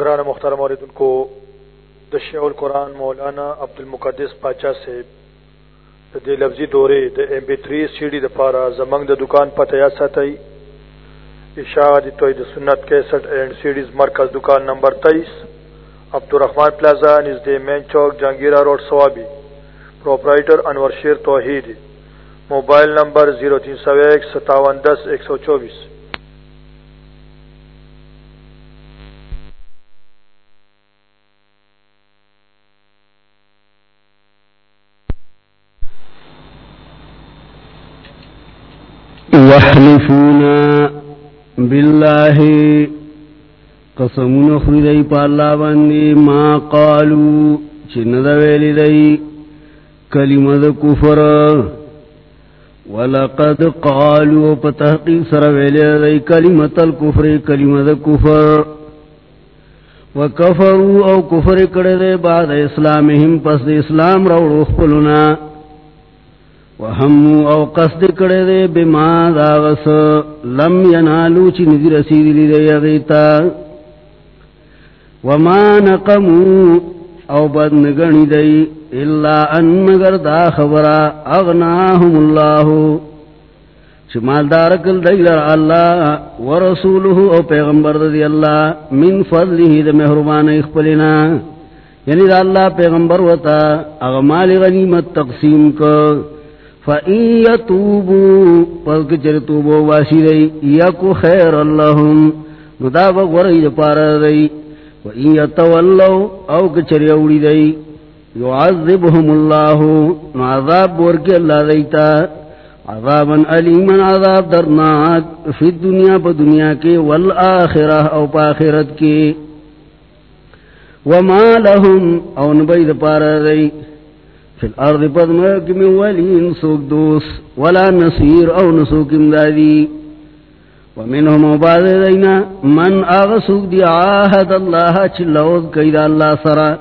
گران مختار ان کو دشیع القرآن مولانا عبد المقدس پاچا سے د لفظی دورے، دا M B three C D دفارا زمنگ دا دکان پر یا ساتي توحید سنت 61 اینڈ سیڈیز مرکز دکان نمبر تیئیس۔ عبدالرحمان پلازا نژ مین چوک، Jahangira road, Swabi. Proprietor Anwar Sher Tauheed. Mobile number 03015710124 يحلفون بالله قسمون خردي پالا باندي ما قالوا چند ویلی دی کلمة کفر ولقد قالوا پتحقیق سر ویلی دی کلمة الكفر کلمة کفر وکفروا او کفر کردے بعد اسلامهم پس اسلام رو روخ پلنا وهم او قصد کڑے دے بما داغس لم ینالو چی ندی رسید لی یغیتا وما نقمو او بد نگنی دے الا ان مگر دا خبرا اغناهم اللہ چی مالدار کل دے لر اللہ ورسولہ او پیغمبر دے اللہ من فضلی دے محرمان اخپلنا یعنی دا اللہ پیغمبر وطا اغمال غنیمت تقسیم کو فَإِن يَتُوبُوا پَلْكِ چَرِتُوبُوا وَاشِي يَكُ خَيْرَ اللَّهُمْ مُدَابَقْ وَرَيْدَ پَارَ دَي وَإِن يَتَوَلَّوْا أَوْ كَچَرِ أَوْلِ دَي يُعَذِّبُهُمُ اللَّهُ عَذَابْ بُورْكِ اللَّهِ دَيْتَا عَذَابًا أَلِيمًا عَذَابْ دَرْنَاك فِي الدُّنْيَا پَدُنْيَا كِ وَالْآخِرَةِ أَوْ پَآخِرَتْ كِ وَمَا لَهُمْ أَوْ نُبَيْدَ پَارَ دَي فی الارض پدمک من ولین سوک دوس ولا نصیر او نسوک امدادی۔ ومنهم عباد دینا، من آغ سوک دی آہد اللہ چلوز قید اللہ سرا۔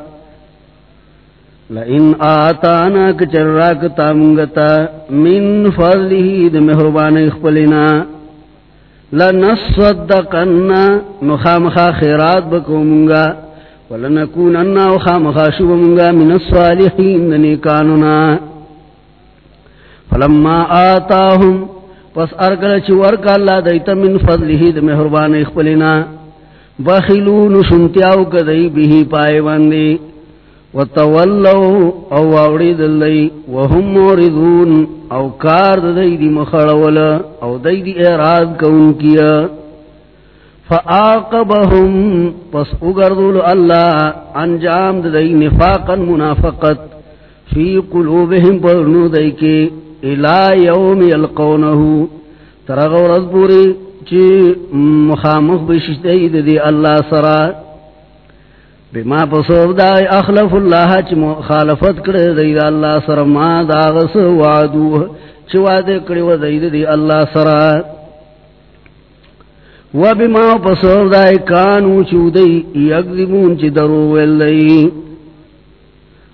لئن آتانا کچراک تامنگتا من فضلی دی محربان اخپلنا لنصدقنا نخامخا خیرات بکو منگا ولنکون انا وخام خاشب منگا من الصالحین دنی فلما آتاهم، پس ارکل چی ورکا اللہ دیتا من فضلی دا محربان اخپلنا بخلون سنتیاو کدی بیہی پائے باندی. وتولو او اوڑی دلی وهم موردون، او کار دی دی مخڑول، او دی دی اعراض کون کیا. فآقبهم، پس اگردول اللہ، انجام دی نفاقا منافقت. فی قلوبهم پرنو دی کے، الى یوم یلقونہو ترغور ازبوری چی مخامخ بشتی دی اللہ سرا. بما پسوب دای اخلف اللہ، چی مخالفت کردی دی اللہ سرا. ما داغس وعدو، چی وعدے کردی دی اللہ سرا. وبما پسور دای کانو چودی یکذبون چی درو ویلی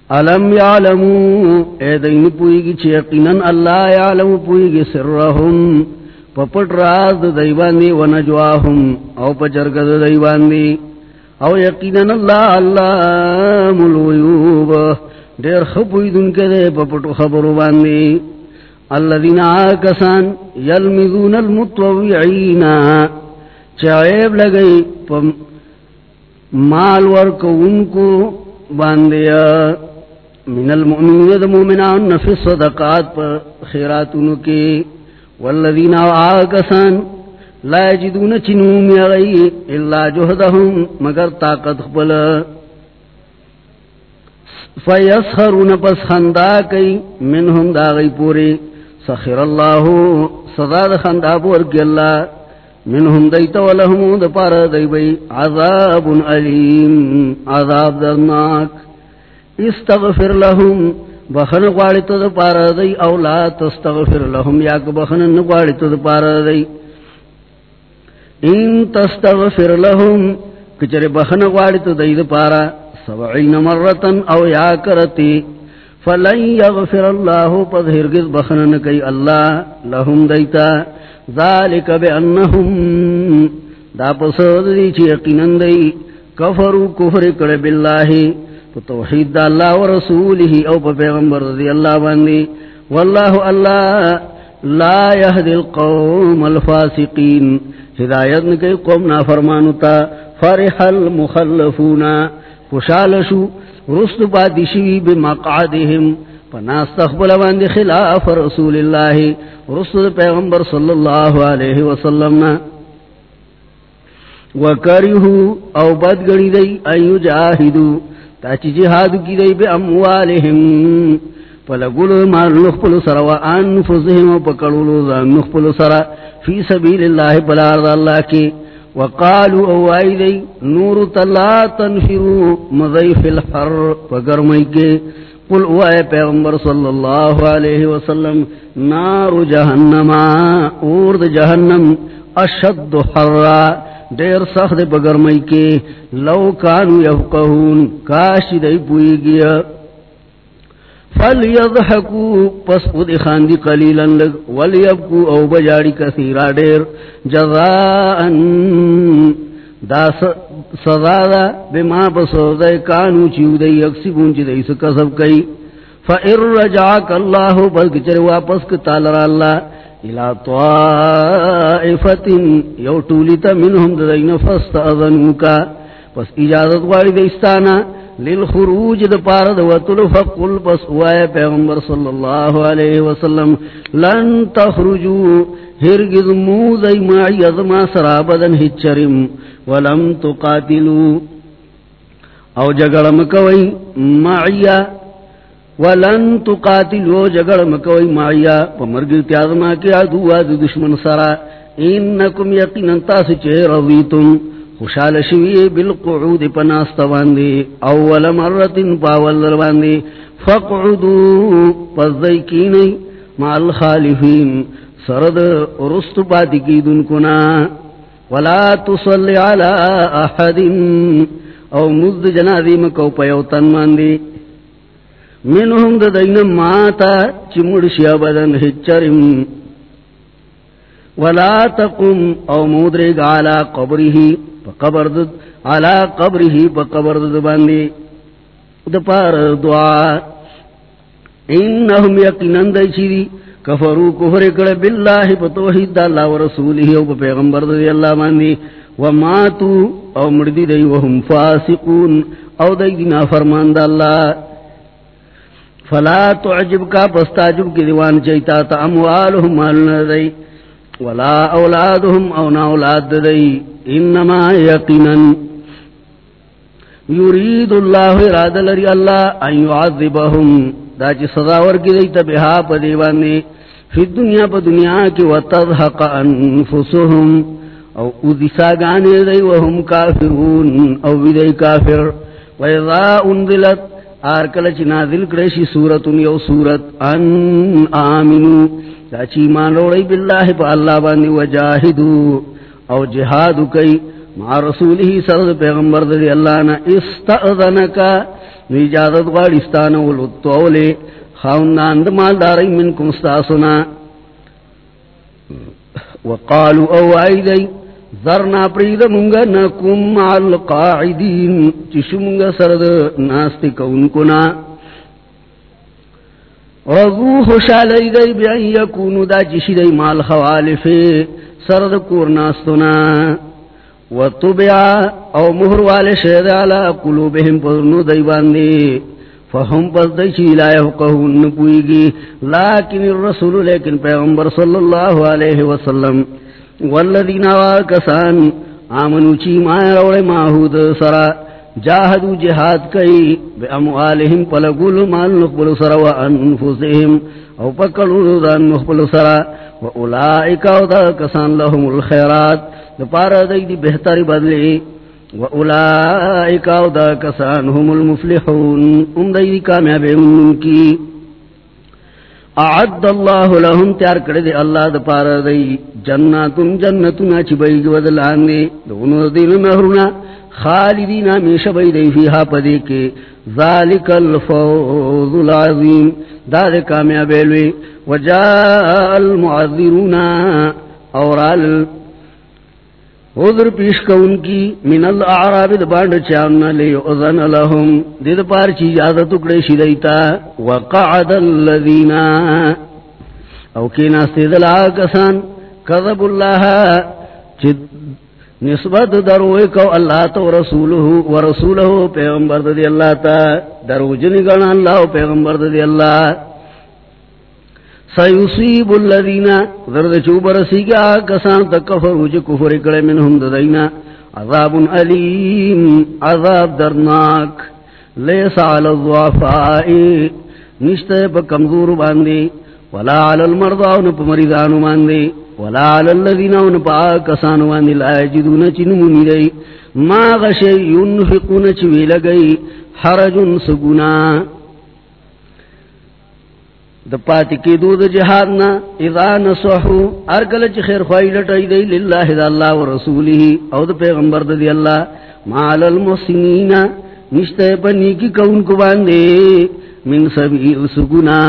علم یعلمو اے دین پوئیگی چی یقینن اللہ یعلمو پوئیگی سرهم پپٹ راز دیواندی ونجواهم او پچرگد دیواندی. او یقینن اللہ اللہ ملویوب دیر خبوی دن کے دے پپٹو خبرو باندی. الذین آکسان یلمذون المتوعینا چائب لگئی پا مال ورک ان کو باندیا من المؤمنین دا مومنان نفی صدقات پر خیرات انو کے والذین آکسان لا یجدون چنوم یغی اللہ جہدہم مگر طاقت خبل فیسخرون پس خندا کئی منہم دا غی پوری سخر اللہ صدا دا خندا پور کی اللہ منهم دیت ولهم دپار دی عذاب علیم. عذاب درناک. استغفر لهم. بخن قواری تو دپار دی اولا تستغفر لهم. یاک بخن نقواری تو دپار دی. ان تستغفر لهم. کچر بخن قواری تو دی دپارا سبعین مرتن او یاکرتی فلن یغفر اللہ پد ہرگز بخن نکی اللہ لهم دیتا. ذالک بانہم دا پسود دی چی یقینن دی کفرو کفر کر باللہ توحید دا اللہ و رسوله او پا پیغمبر رضی اللہ باندی واللہ اللہ لا يهدي القوم الفاسقین ہدایت نکی قوم نافرمانتا فرح المخلفون خوشالشو رست پاتشوی بمقعدهم. پناست باندی خلاف رسول اللہ رست پیغمبر صلی اللہ علیہ وسلم. وکرہو او بدگڑی دی ایو جاہدو تاچی جہاد کی دی بی اموالہم. پلگلو مال نخپل سر و انفزہم و پکڑولو ذا نخپل سر. فی سبیل اللہ پلارد اللہ کی. وقالو او آئی دی، نور تلا تنفرو مضیف الحر پگرمی کے. قل او آئے پیغمبر صلی اللہ علیہ وسلم، نار جہنم، اورد جہنم، اشد حرہ دیر سخت بگرمئی کے، لو کانو یفقہون کاش دی پوئی گیا۔ فلیضحکو، پس خود خاندی قلیلا لگ، ولیبکو او بجاڑی کثیرا دیر جزاءن دا سزا دا بما پسو دے کانو چیو دے یکسی یکسبون دے اسے سکسب کئی۔ فَإِن رَجَعَكَ اللَّهُ بلک چر واپس کتالر اللہ۔ الى طائفت یو طولیتا منہم دین فستاذنوکا پس اجازت واری استانا للخروج دا پارد وطلو فقل، پس اوائے پیغمبر صلی اللہ علیہ وسلم، لن تخرجو ہرگز موزی معی ازما سرابدن ہچرم، ولم تقاتلو او جگڑم کوئی معیہ ولن تقاتلو جگڑ مکوئی معیا پا مرگ تیازما کی عدو آد دشمن سرا، انکم یقین انتاس چه رضیتم خوشال شوی بالقعود پناست باندی، اول مرت پاول در باندی. فقعدو، پس دیکینی مع الخالفین. سرد رست پاتی کی دن کنا. ولا تصلی علی احد او مزد جنادی مکو پیوتن ماندی منهم د دین ماتا چمڑ شیا بدن ہچرم. ولا تقم، او مودر گالا قبره قبر د علا قبره په قبر د باندې د پار دعا. انهم یقینن د چری کفرو کفر کړه بالله په توحید دا الله او رسوله او پیغمبر د الله باندې وماتو او مردی دی وهم فاسقون. او دای دینا فرمان د الله فلا تعجب کا پستاجب کی دیوان چیتا تا اموالهم مالنا دی. ولا اولادهم او نا اولاد دی، انما یقینا. یرید اللہ اراد لری اللہ ان یعذبهم دا چی صداور کی دیتا بہا پا دیوانی فی الدنیا پا دنیا کی وتضحق انفسهم او اذی ساگانے دی وهم کافرون. او دی کافر. ویضا انزلت، آر کلچ نازل کرشی سورتن یو سورت، ان آمنو. چاچی مان روڑی باللہ پا اللہ باندی وجاہدو او جہادو کئی مع رسولی سرد پیغمبر دی اللہ نا استعذنکا نجازت غاڑستان ولطولے خاوندان دمالداری منکم استاسنا وقالو او آئی دی ذرنا پرید منگا نکم مع قاعدین چشو منگا سرد ناستی کونکنا رضو خوشالی دی بیان یکونو دا چشی دی مال خوالف سرد کور ناستنا و طبعا او مہر والے شید علا قلوبهم پرنو دی باندی. فهم پس دی چی لا یفقہون نپوئیگی لیکن الرسول، لیکن پیغمبر صلی اللہ علیہ وسلم. والذین آکسان آمنو چی مایا روڑے ماہود سرا. جاہدو جہاد کئی بے اموالہم پلگول مال نقبل سرا و انفسہم او پکلو دان نقبل سرا و اولائکا و دا کسان لهم الخیرات دپارا دی دی بہتری بدلی و اولائکا و دا کسان هم المفلحون ام دی دی کامیابی ان کی اعد اللہ لهم تیار کردے اللہ دا دی جناتن جنتنا چی بیگ ودلان دی دونو دیل مہرنا خالدین میش بی فیہا پدے کے۔ ذالک الفوض العظیم۔ دا دے کامیابیلوی وجاء المعذرون۔ اورال عذر پیش کون کی۔ من الاعراب دبانڈ چاننا لے اذن لهم دید پار چی اجازت اکڑے شدیتا وقعد اللذین او کی کینا سید کسان کذب اللہ۔ چی نسبت دروئے کو اللہ تو رسولہ و رسولہ پیغمبر دی اللہ تا درو جنی گنا اللہ پیغمبر دی اللہ سیصیب الذین ذرد چوب رسی رسیگا کسان تکفر وچ کفر کڑے منہم ددینا عذاب علیم، عذاب درناک، لیس علی الضعفاء، نشتے پا کمزور باندی، ولا علی المرضان پا مریضان باندی۔ ولا علی الذین پا کسان لا ما غشی ينفقون لگئی. حرج سگنا د پات کی دود جہاد اذا نصحو. چ خیر دی للہ اللہ و او د پیغمبر دی اللہ. مال المحسنین. نشتے پنی کی کون کو باندے. من سبیل سگنا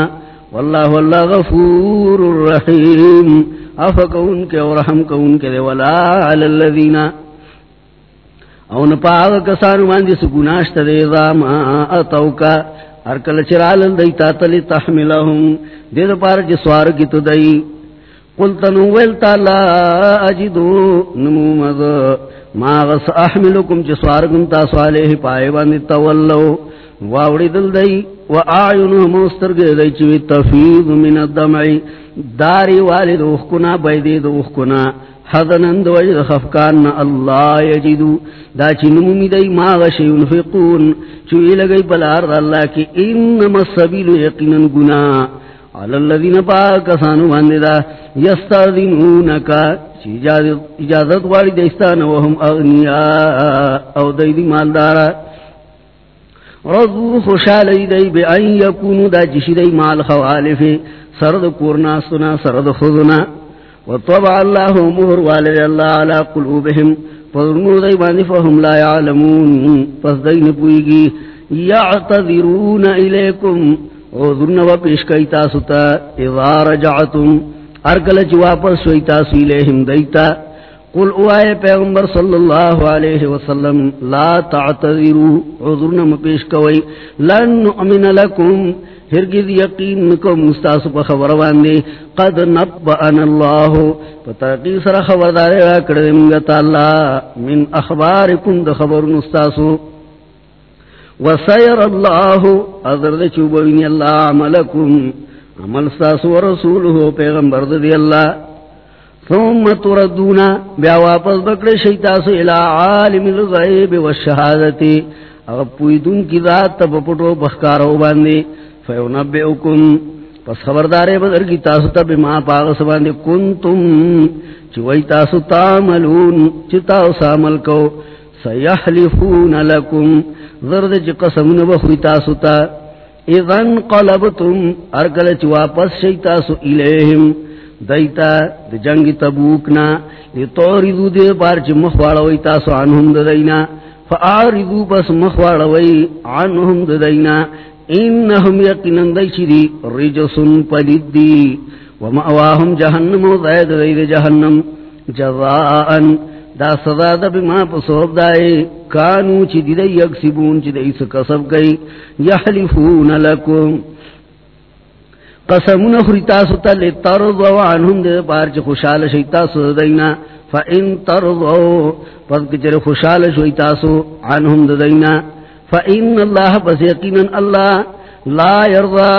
واللہ واللہ غفور الرحیم. اف افکون کے اور رحم کون کے دے ولا علی الذین۔ او نپاگ کسانو باندے سگناشت دے ذا ما اتوکا ارکل چرال دی تاتلی تحملهم دید پار جی سوار کی تو دی قلت نویلتا لا اجدو نمو مد ما غس احملکم جی سوار کم تا سوالیہ پائے باندی تولو۔ واوڑی دل دی و آئینو مسترگ دی چوی تفید من الدمعی داری والد اخکنا بیدید اخکنا. حضنن دو وجد خفکان اللہ یجدو. دا چی نمومی دی، ما غشی انفقون. چوئی لگئی پلار دا اللہ کی، انما السبیل یقینن گنا. علی اللذین پاکسانو باندی دا یستاذنونکا چی اجازت واری دیستان وهم اغنیاء. او دی دی مالدارا. رضو خوشالی دی بی این یکونو دا جشی دی مال خوالف سرد کورنا سنا سرد خودنا وطبع الله مهر والد الله على قلوبهم فظنوا ذي باني فهم لا یعلمون، پس يعلمون فصدين پوئگی يعتذرون إليكم وذرن وپیش کئی تاستا اذا رجعتم ارکلچ واپس وی تاسو إليهم دیتا. قل اوائے پیغمبر صلی اللہ علیہ وسلم، لا تعتذروا عذرن مپیش کوئی لن نؤمن لکم، ہرگز یقین کو مستاس پا خبر باندے قد نبعن اللہ پتاقی سر خبردار کردے منگتا اللہ من اخبارکن دا خبر مستاسو وسیر اللہ، اذر دے چوبوین اللہ عملکم، عمل ستاسو ورسولو پیغمبر دی اللہ۔ ثم تردونا بیا واپس بکڑے شیطاسو الى عالم الغیب والشہادتی اگر پویدون کی ذات تب پٹو بخکارو باندے، فیونبئکم. پس خبردارے بدر کی تاسو تا بما پاغس باندے، کنتم. چوئی تاسو تاملون چتاو سامل کو. سیحلفون لکم. ذرد چی قسم نبخوی تاسو تا. اذن قلبتم ارکل چی واپس شی تاسو الیہم. دیتا دی جنگ تبوکنا لی توردو دی پار چی مخواروی تاسو عنہم دینا فآردو پس مخواروی عنہم دینا، انہم یقینن دیشی دی رجسن پلید دی ومعواہم جہنم و زید دید جہنم جزاءن دا صدا دا بما پسوب دائے کانو چی دی دی یکسبون چی دی سکسب گئی، یحلفون لکم۔ قسمون خریتاسو تا لی ترضو عنہم دی پارچ خوشحال شیطاسو دینا فا ان ترضو پس کچر خوشحال شیطاسو عنہم دینا فإن الله بس يقينا الله لا يرضى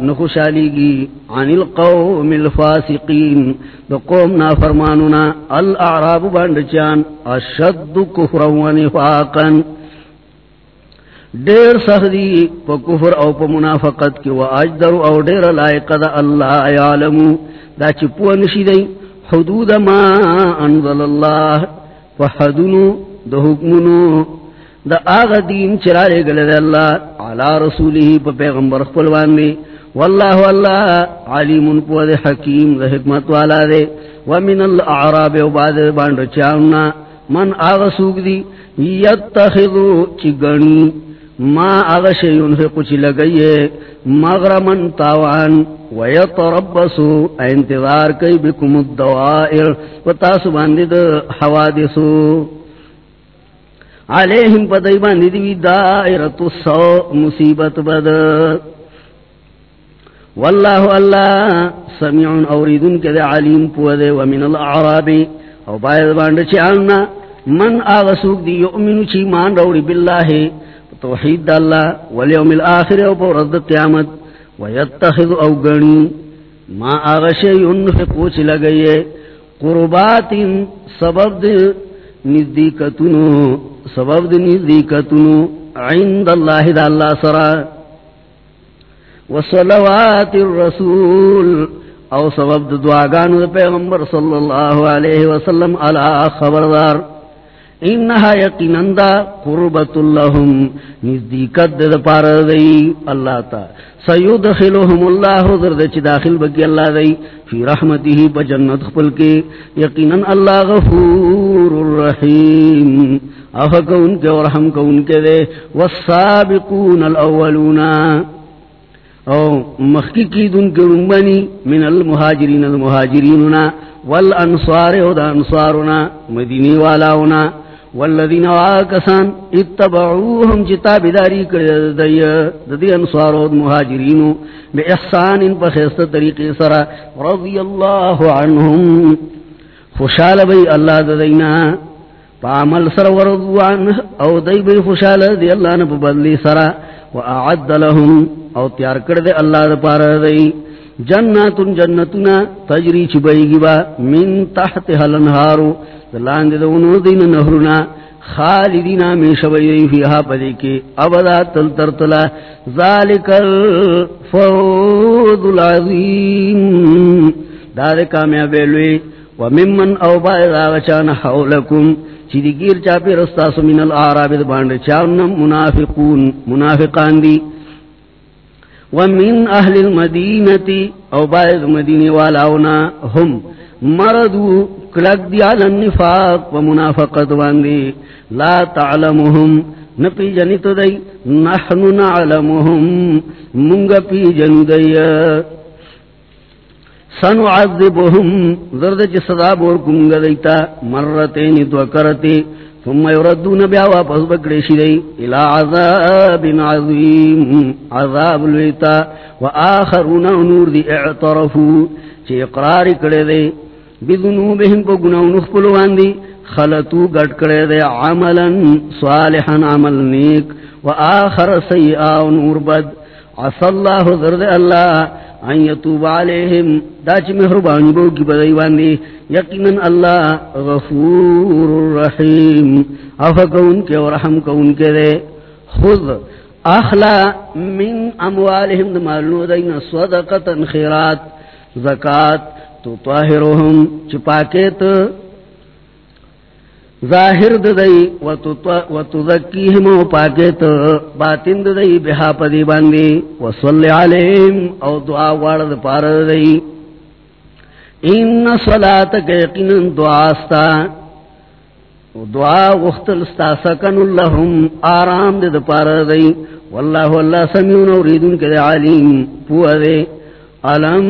نخشالي عن القوم الفاسقين بقومنا فرماننا الأعراب باندچان أشد كفرا ونفاقا دیر سخدی پا کفر او پا منافقت کی و اجدر او دیر لائق دا اللہ یعلمو دا چپو نشی دی، حدود ما انزل اللہ فحدنو دا حکمنو دا آغا دین چرارے گلے دے اللہ علا رسولی پا پیغمبر خپلوان میں واللہ واللہ علیم پو دے حکیم دے حکمت والا دے ومن الاعراب و بعد باندر چاونا من آغا سوک دی، یتخذو چی گنی ما اغشی ينفق چی لگئیے مغرمن تاوان ویطربسو انتظار کئی بکم الدوائر و تاسو باندید حوادثو علیہم پدائی باندید دائرت السو مصیبت بد. واللہ اللہ سمیعن اوریدن کے دے علیم پودے ومن الاعرابی او باید باند چاہنا من آغسوک دی یؤمنو چی مان روڑی باللہ توحید دا اللہ والیوم الاخر او پو رد قیامت ویتخذ او گنی ما آغشی انفقو چی لگئیے قربات سبب دی نزدیکتنو، سبب دی نزدیکتنو عند اللہ دا اللہ سرہ وصلوات الرسول او سبب دعاگان پیغمبر صلی اللہ علیہ وسلم علا خبردار انہا یقینن دا قربت اللہم نزدیکت دا پار دی اللہ تا. سیدخلهم اللہ درد چی داخل بکی اللہ دی فی رحمته بجنت خپل کے. یقینن اللہ غفور الرحیم. افکا ان کے ورحم کا ان کے دے. والسابقون الاولون. او مخکی کی دن کے رنبنی من المہاجرین المہاجریننا والانصار او دا انصارنا مدینی والاونا. والذین واکسان اتبعوهم جتاب داری کردی دی انصار او مہاجرینو بے احسان ان پخیست طریقی سرا رضی اللہ عنہم۔ خوشال بی اللہ دینا پامل سر ورضوان او دی بی خوشال دی اللہ نبو بدلی سرا۔ وأعد لهم أو تيار كرد الله دپار دي جنات جنتنا تجري چبئيگي با، من تحتها الانهار دلان دي دونو دین نہرنا دين نهرنا خالدين من شبئي فيها پديكي أبدا تلترتلا ذلك الفوض العظيم دار کامیاب لوی. وممن او بائد آغچان حولکم. چی دی گیر چاپی رستاسو من العراب باند چاونم منافقون، منافقان دی. ومن اہل المدینتی او باید مدینی والاونا هم. مردو کلک دی علی النفاق و منافقت باندی لا تعلمهم نپی جنیتو دی، نحن نعلمهم منگ پی جنو دی. سنعذبهم زرد چی صدا بور کنگا دیتا، مرتین دو کرتی، ثم یردون بیا واپس بکڑیشی دی. الى عذاب عظیم، عذاب لویتا و آخرون نور دی اعترفو، چی اقراری کڑی دی. بذنوبهم پا گناو نخپلوان دی خلطو گٹ کڑی دی عملا صالحا، عمل نیک. و آخر سیئا و نور بد. عصا اللہ زرد اللہ ان یتوب علیہم. دا چی محربانی بو کی بدائی باندی. یقیناً اللہ غفور الرحیم. افا کون کے ورحم کون کے دے. خود اخلا من اموالہم دمالنو دینا صدقتا خیرات. زکاة تو طاہرهم چپاکیت ظاہر ددئی، و تذکیہم و پاکیت باطن ددئی، بہا پدی باندی، و صلی علیہم، او دعا وارد پارد دئی ان صلاتک یقینا دعاستا دعا وختل ستا سکن اللہم آرام دد پارد دئی واللہ واللہ، سمیون اوریدن کد علیم پوہ دے۔ علم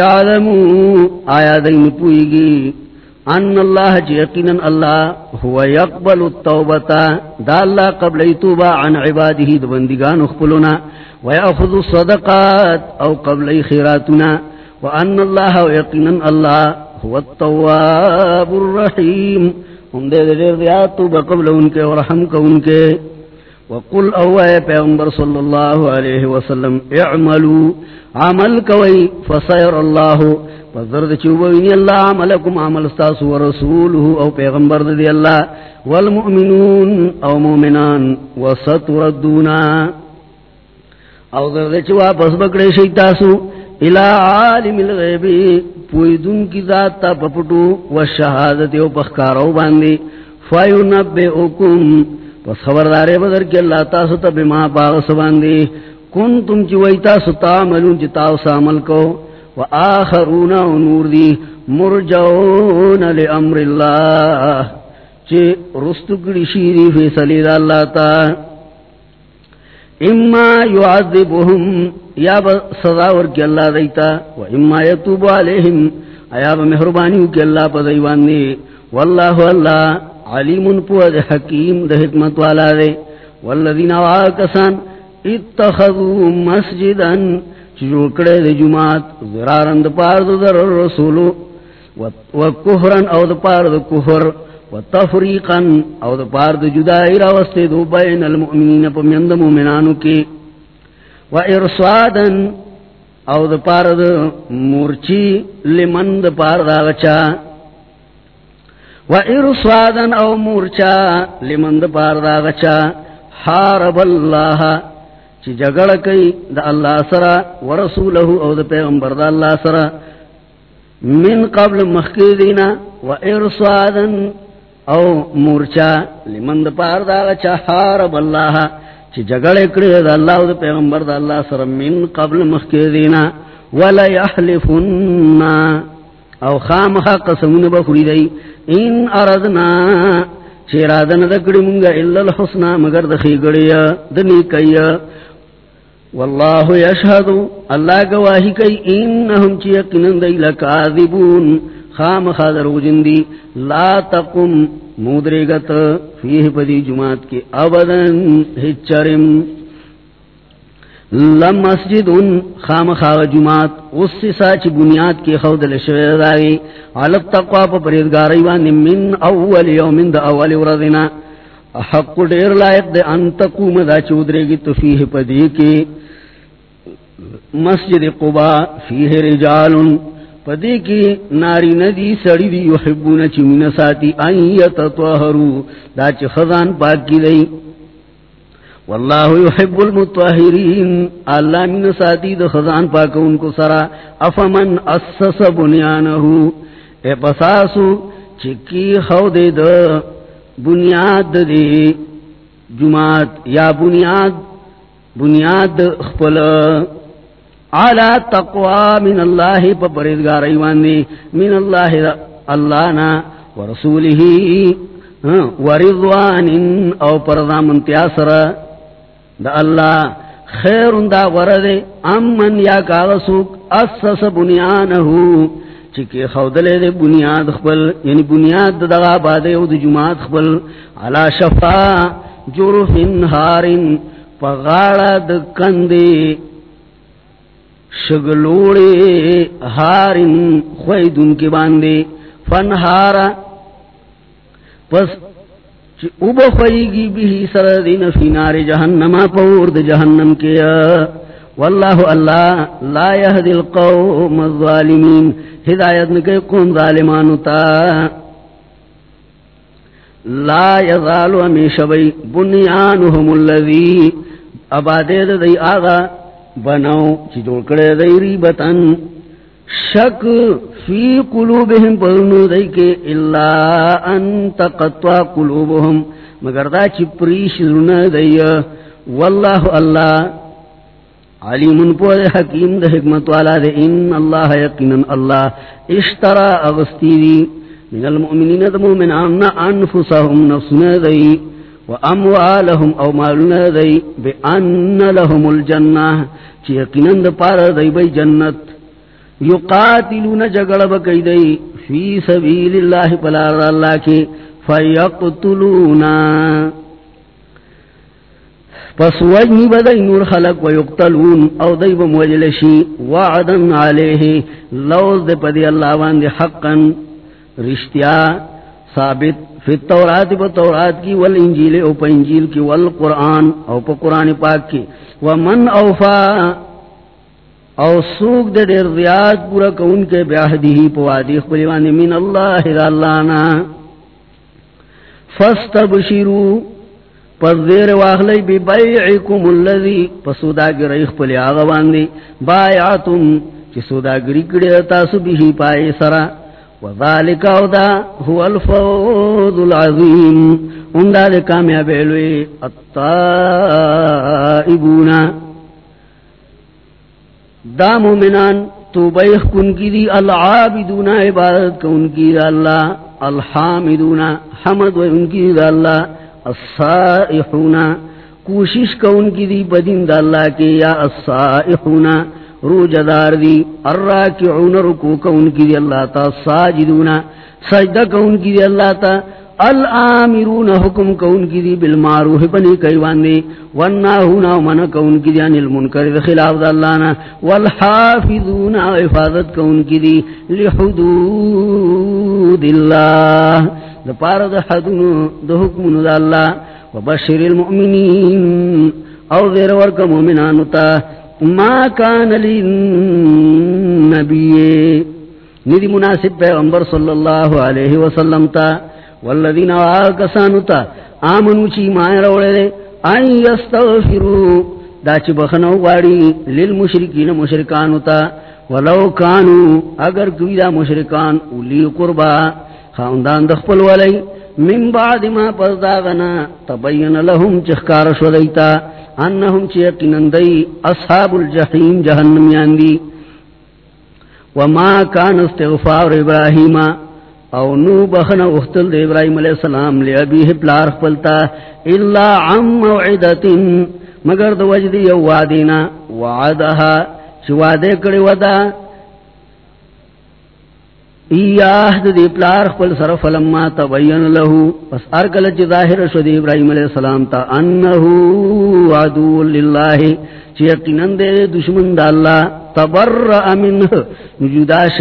یعلمو آیا دین پوئیگی ان اللہ یقینا اللہ هو يقبل التوبه دا اللہ قبل توبہ عن عباده بندگان خپلنا الصدقات او قبل خيراتنا وان الله يقينا الله هو التواب الرحيم۔ ہم دے دے دے توبہ قبل ان کے اور رحم کو ان کے۔ وقل او اے پیغمبر صلی اللہ علیہ وسلم، اعملوا، عمل کوئی فسير الله فزرد چوبوینی اللہ عملکم عمل استاس ورسوله او پیغمبر دی اللہ، والمؤمنون، او مومنان وستردونا، او زرد چوا پس بکڑے شیطاسو الى عالم الغیبی پویدن کی ذات تا پپٹو والشہادت او پخکارو باندی فایو نبے پس خبردارے بدر کی اللہ تاسو تا بما باغس باندی کن تم چوئی تاسو تا عملون چی تاوسا عمل کو۔ وآخرون نور دی۔ مرجعون لأمر اللہ۔ چی رستو کڑی شیری فی سلید اللہ تا۔ اما يعذبهم یا با سزا ورکی اللہ دیتا۔ و اما یتوب علیہم۔ ایا با مہربانیو کی اللہ پا دیوان دی واللہ اللہ۔ علیم پوز حکیم دا حکمت والا دے. والذین آکسان اتخذوا مسجدا چجوکڑے دے جماعت ذرارند پارد در رسولو و کفرن او دا پارد کفر و تفریقا او دا پارد جدائی راوستے دو بین المؤمنین پا میند مومنانو کی. و ارسوادن او دا پارد مورچی لمن دے دا پارد آغچا و ارسوادن او مورچا لمن دا پارد آغچا حارب اللہ چی جگڑ کئی دا اللہ سرا و رسولہ او دا پیغمبر دا اللہ سرا من قبل مخیدینا و ارسوادن او مورچا لمن دا پار دا غچا حارب اللہ چی جگڑ اکڑی دا اللہ دا پیغمبر دا اللہ سر من قبل مخیدینا ولا یحلفن او خامخا قسمون بخوری دی. ان اردنا چی ارادن دا منگا اللہ الحسنا مگر دخی گڑی دنی کئی واللہ یشہدو اللہ گواہی کئی انہم چی یقنن دی لکاذبون. خام خادر جندی لا تقم مودرگت فیہ پدی جماعت کے ابدن ہچرم لم مسجد ان خام خاو جماعت، اس سے ساچ بنیاد کے خود لشویر داگی علب تقوی پا پریدگاری وانی من اول یومن دا اول وردنا. حق دیر لائق دے ان تقوم دا چودرگی تو فیہ پدی کے. مسجد قبا فیہ رجالن. پدی کی ناری ندی سڑی دی یحبون چی من ساتی آئیت طوہرو دا چی خزان پاک کی دی. واللہ یحب المتوہرین اللہ من ساتی دا خزان پاک ان کو سرا۔ افمن اسس بنیانہو۔ اے پساسو، چکی خود دا بنیاد دی جماعت یا بنیاد بنیاد خپل۔ على تقوى من الله فبرزگار ایمان دی من الله اللہ نا ورسوله ہاں، ورضوان او پرضا منتیاسر دا اللہ خیر دا ورد امن یا کاغسوک اسس بنیانہو چکی خودلے دے بنیاد خبل یعنی بنیاد دا غابادے او دا جماعت خبل علا شفا جرف ہارن پغاڑا دا کندے شگلوڑے ہارن خویدن کے باندے فنہارا پس چی اوبا خویگی بھی سردین فی نار جہنم پورد جہنم کے واللہ اللہ لا یهدی القوم الظالمین. ہدایت نکے قوم ظالمانو تا. لا یزالو ہمیشہ بی بنیانهم اللذی. ابادے دی آغا بناو چی جوڑ کرے دی ریبتن شک فی قلوبہم پرنو دی کے اللہ ان تقطوا قلوبہم۔ مگر دا چی پریش رن دی واللہ اللہ علیم پوز حکیم دا حکمت والا دے۔ ان اللہ یقینا اللہ اشترا اغسطی دی۔ من المؤمنین دا مومنان انفسهم نفسنا دی واموالهم او مالنا دی بان لهم الجنہ۔ چی یقینن دا پارا دی بی جنت۔ یقاتلون جگڑ بکی دی فی سبیل اللہ پلار اللہ کی فیقتلونا. پس وجنی بدئی نور خلق ویقتلون او دی بموجلشی وعدن علیہ. لوز دی پدی اللہ وان دی حقا رشتیا ثابت فی التورات پا تورات کی والانجیل او پا انجیل کی والقرآن او پا قرآن پاک کی. ومن اوفا او سوک دے دیر زیاد پورا کون کے بیاہدی ہی پا وادی خبریوانی من اللہ دا اللہنا فستبشیرو پس دیر واخلی بی بیعکم اللذی. پس سودا گری خبری آغوان دی بایعتم. چی سودا گری کڑی تاسو بھی پائے سرا. وذالک او دا هو الفوز العظیم. اندا دے کامیاب علوی دا مومنان توبیخ کن کی دی، العابدون عبادت کن کی دی، اللہ، الحامدون حمد و ان کی دی، اللہ الصائحون کوشش کو ان کی دی، بدین دا اللہ کے، یا السائحون روجدار دی، الراکعون رکو کو ان کی دی، اللہ تا، ساجدون سجدہ کو ان کی دی، اللہ تا الامرون حکم کو ان کی دی بالمعروف بنی کئیوان دی والناہون ومن کو ان کی دی عن المنکر خلاف دا اللہ نا، والحافظون حفاظت کو ان کی دی لحدود اللہ۔ دا پار دا حدن دا حکم دا اللہ، وبشر المؤمنین، او غیر ورک مؤمنانو تا، ما کان للنبی ندی مناسب پیغمبر صلی اللہ علیہ وسلم تا والذین آکسانو تا آمنو چی مائن روڑے دے این یستغفرو. دا چی بخنو گاڑی للمشرکین مشرکانو تا ولو کانو، اگر کوئی دا مشرکان اولی قربا خاندان دخپل ولی من بعد ما پرداغنا تبین لهم چخکار شدیتا انہم چیقنن دی اصحاب الجحیم جہنمیان دی وما کان استغفار ابراہیم او نو بخن اختل دی ابراہیم علیہ السلام لی ابیہ پلار خپلتا الا عم موعدت مگر دو وجدی یو وادینا وعدها چی وعدے کڑی ودا، ایاہ دی پلار خپل سر فلما تبین لہو، پس ارکل چی ظاہر شد ابراہیم علیہ السلام تا انہو عدو للہ، چی یقینن دے دشمن دا اللہ تبرع منہ، نجوداش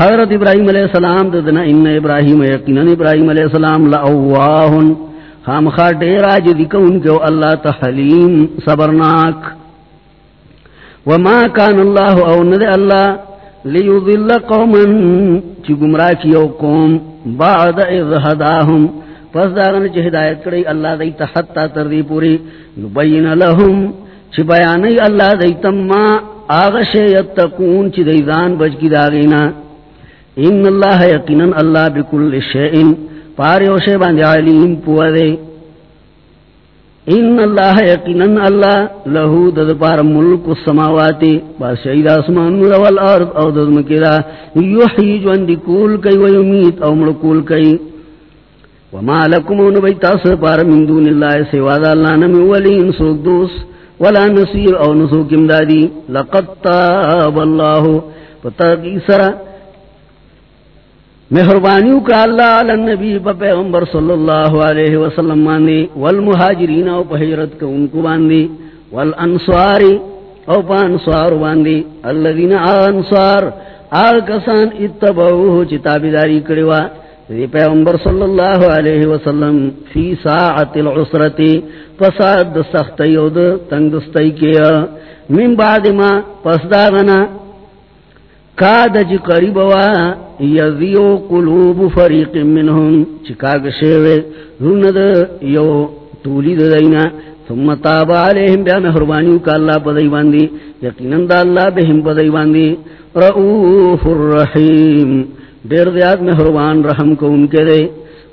حضرت ابراہیم علیہ السلام ددنا ان ابراہیم یقینن ابراہیم علیہ السلام لأواہن. خام خار دیرا جدی کون کیو اللہ تحلیم صبرناک. وما کان اللہ او ند اللہ لیضل قوما. چی گمراہ کیو قوم بعد اذ ہداہم. پس داغن چی ہدایت کری اللہ دیتا حتی تردی پوری. یبین لهم چی بیانی اللہ دیتا ما آغش یتقون چی دیدان بچ کی داغینا. ان اللہ یقینا اللہ بکل شئین پاریو شے باندی علیم پوہ ان اللہ یقینن اللہ لہو دد پار ملک السماواتی بادشاہی دا اسمان والارض او دد مکیرا یحیی جوان دی کول کئی ویمیت او ملکول کئی. وما لکم لکمون بیتاس پار من دون اللہ سواد اللہ نمی ولین سوک دوس ولا نصیر او نسوک امدادی. لقد تاب اللہ. پتا کی سرہ مہربانیو کا اللہ علی النبی پیغمبر صلی اللہ علیہ وسلم ماندی والمہاجرین او پہجرت کا ان کو باندی والانصاری او پا انصار باندی، الذین آنصار آل کسان اتبعوه چتابداری کروا دی پیغمبر صلی اللہ علیہ وسلم فی ساعت العسرتی فساد سختی او تنگ دستی کیا، من بعد ما پس داغنا کاد جی قریب وا یذیو قلوب فریق منهم. چکاگ شیوے روند یو تولی دینا. ثم تاب علیہم بیا محربانیو کا اللہ پدائی باندی. یقیناً دا اللہ بہم پدائی باندی. رؤوف الرحیم. دیر دیاد محربان رحم کو ان کے دے.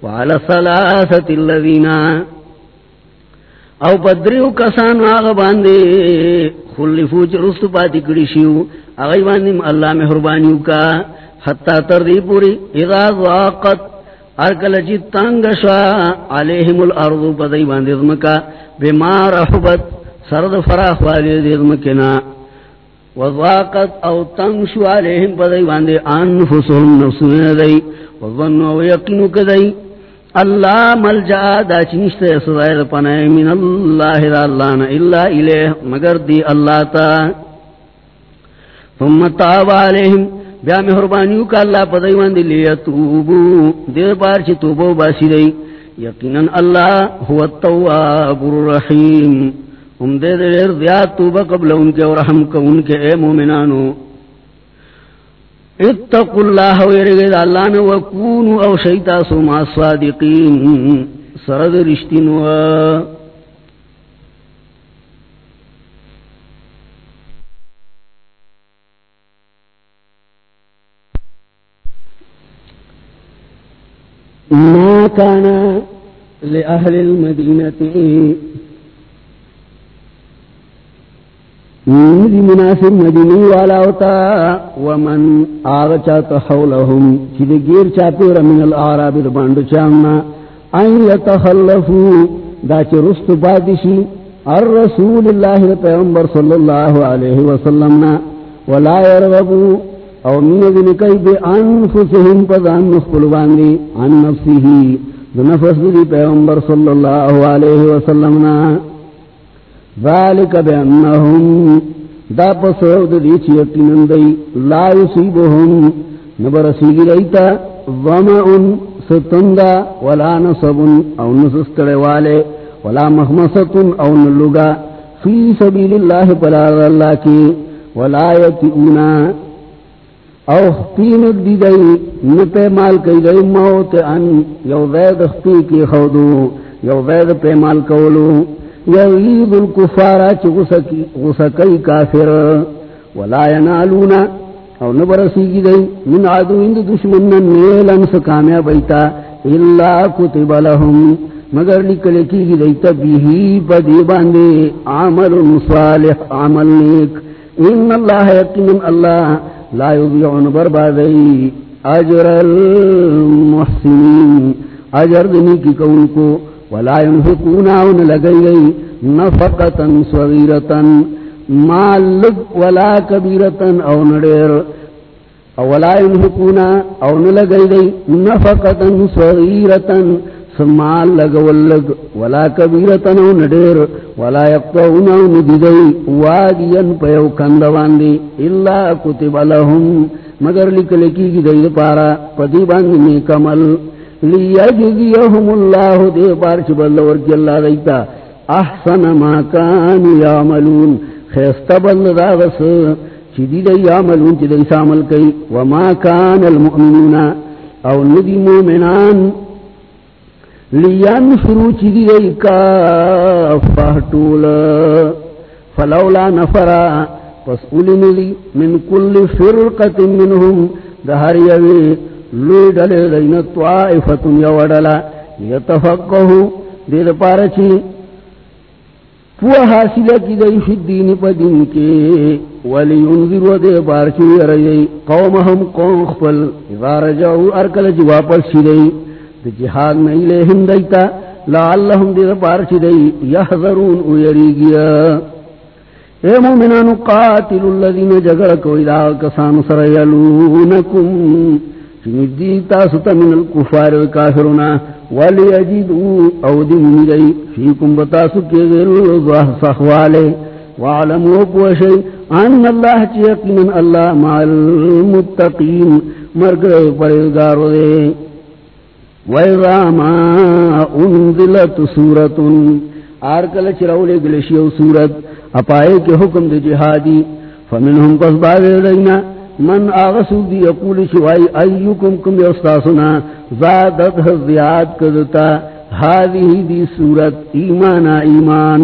وعلا صلاثت اللذین او بدریو کسان آغا باندے خلفو چرست پاتی کڑی شیو. اغی باندیم اللہ محربانیو کا حتی تردی پوری اذا ضاقت ارکل چی تنگ شوا علیہم الارض پدی باندی ازمکا بما رحبت سرد فراخ والی ازمکنا وضاقت او تنگ شوا علیہم پدی باندی انفسهم نفسون دی وظنو یقینو کدی. اللہ ملجا دا چنشت سزائر پنائی من اللہ دا اللہ نا اللہ الیہ، مگر دی اللہ تا۔ ثم تاب علیہم، بیا مہربانیو کا اللہ پدیوان دی لیتوبو۔ دیر پار چی توبو باسی دی۔ یقینا اللہ هو التواب الرحیم۔ ہم دے دیر دیات توبہ قبل ان کے ورحم کا ان کے، اے مومنانو۔ اتقوا اللہ ویرگید اللہ نے وکونو او شیطا سو ما صادقین سرد رشتینو ما كان لأهل المدينة ندی مناسب مدینی والا ہوتا، ومن آغچات حولهم چید گیر چاپیر من العراب دباند چامنا این یتخلفو، دا چ رست پادشی الرسول اللہ پیغمبر صلی اللہ علیہ وسلم نا، ولا يرغبو او من ذن کئی بے انفسهم پدان نخبل باندی عن نفسی ہی نفسه دنفس دی پیغمبر صلی اللہ علیہ وسلم نا۔ ذالک بے دا پسود دی چیتی نندی لا یصیبهم نبرسیگی لیتا ظمعن ستندا ولا نصب او نسستر والے، ولا محمست او نلگا، فی سبیل اللہ پلا اللہ کی، ولا یتئونا او خطین دی دی نپے مال کئی دی موت ان یو وید خطی کی خودو، یو وید پہ مال کولو۔ یغیب الکفارا چی غسکی کافر ولا ینالونا او نبرسی کی دی، من عدو اند دشمن نیلن سکامیا بیتا اللہ کتب لهم، مگر لکلے کی گی دیتا بیہی پدی باندے، عمل صالح، عمل نیک۔ ان اللہ یقین اللہ لا یضیعن بربادی اجر المحسنین۔ اجر دنی کی کون کو ولا ينفقون ان لگئی گئی نفقتا صغیرتا مال ولا کبیرتا او نڑیر ولا ينفقون او نلگئی گئی نفقتا صغیرتا سمال لگ ولگ ولا کبیرتن او ندیر ولا یقطعون او ندیدئی وادین پیو کندواندی اللہ کتب لهم. مگر لک لکی گی دید پارا پدی باندی نیک عمل لیجزیهم اللہ دے پار چی بلد اللہ دیتا. احسن ما کان یعملون خیست بلد داغس چی دی دی یعملون چی دی سامل کئی. وما کان المؤمنون. او ندی مومنان. لیان شروع چیدی دی کافہ فلولا نفرا. پس اولی نلی من کل فرقت منهم دہر یوی لوی ڈلے دین طوائفتن یو ڈلا یتفقہو دید پارچی پوہ حاصلہ کی دی فی الدین پا دین کے ولی انذر و دے پارچی رئی قومہم قوم خپل. اذا رجعو ارکل جی واپس شی دی دی جہاد نہیں لے ہم دیتا لعلہم دیر پارچ دی، یحذرون او یریگیا اے مومنان قاتل اللذین جگر کوئی کسان سر یلونکم. چندی تاستا من الکفار و کافرنا ولی اجیدو او دمی دی فیکم بتاسو کے غیر اللہ صحوالے وعلمو پوشی ان اللہ چیقین اللہ مع المتقین مرگ پرزگارو دے وَإِذَا مَا أُنزِلَتْ سُورَةٌ آرکل چراولے گلشیو سورت، اپائے کے حکم دے جہادی فمنہم پس باغے دینا من آغسو دی اقول شوائی ایوکم کم یستاسنا زادت حضیات کدتا هذه دی سورت ایمانا ایمان.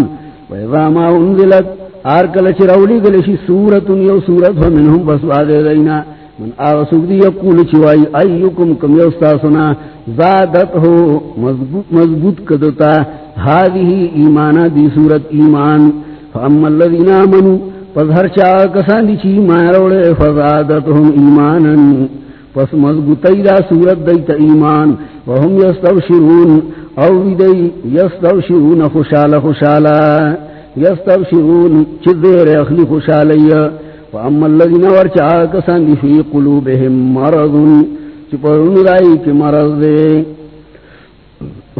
وَإِذَا مَا أُنزِلَتْ آرکل چراولے گلشی سورت یو سورت فمنہم پس باغے دینا. من آغسو دی اقول شوائی ایوکم کم یستاسنا زادت ہو مضبوط مضبوط کدتا هذه ایمانا دی صورت ایمان. فاما الذین آمنوا پس ہر چاہ کسان دی چی ایمان فزادتهم ایمانا. پس مضبوطی دا صورت دیتا ایمان. وهم یستوشرون او دی یستوشرون خوشالا خوشالا یستوشرون چی دیر اخلی خوشالی فاما الذین ورچاہ کسان دی فی قلوبهم مرضون. چپرون رائی کی مرض دے.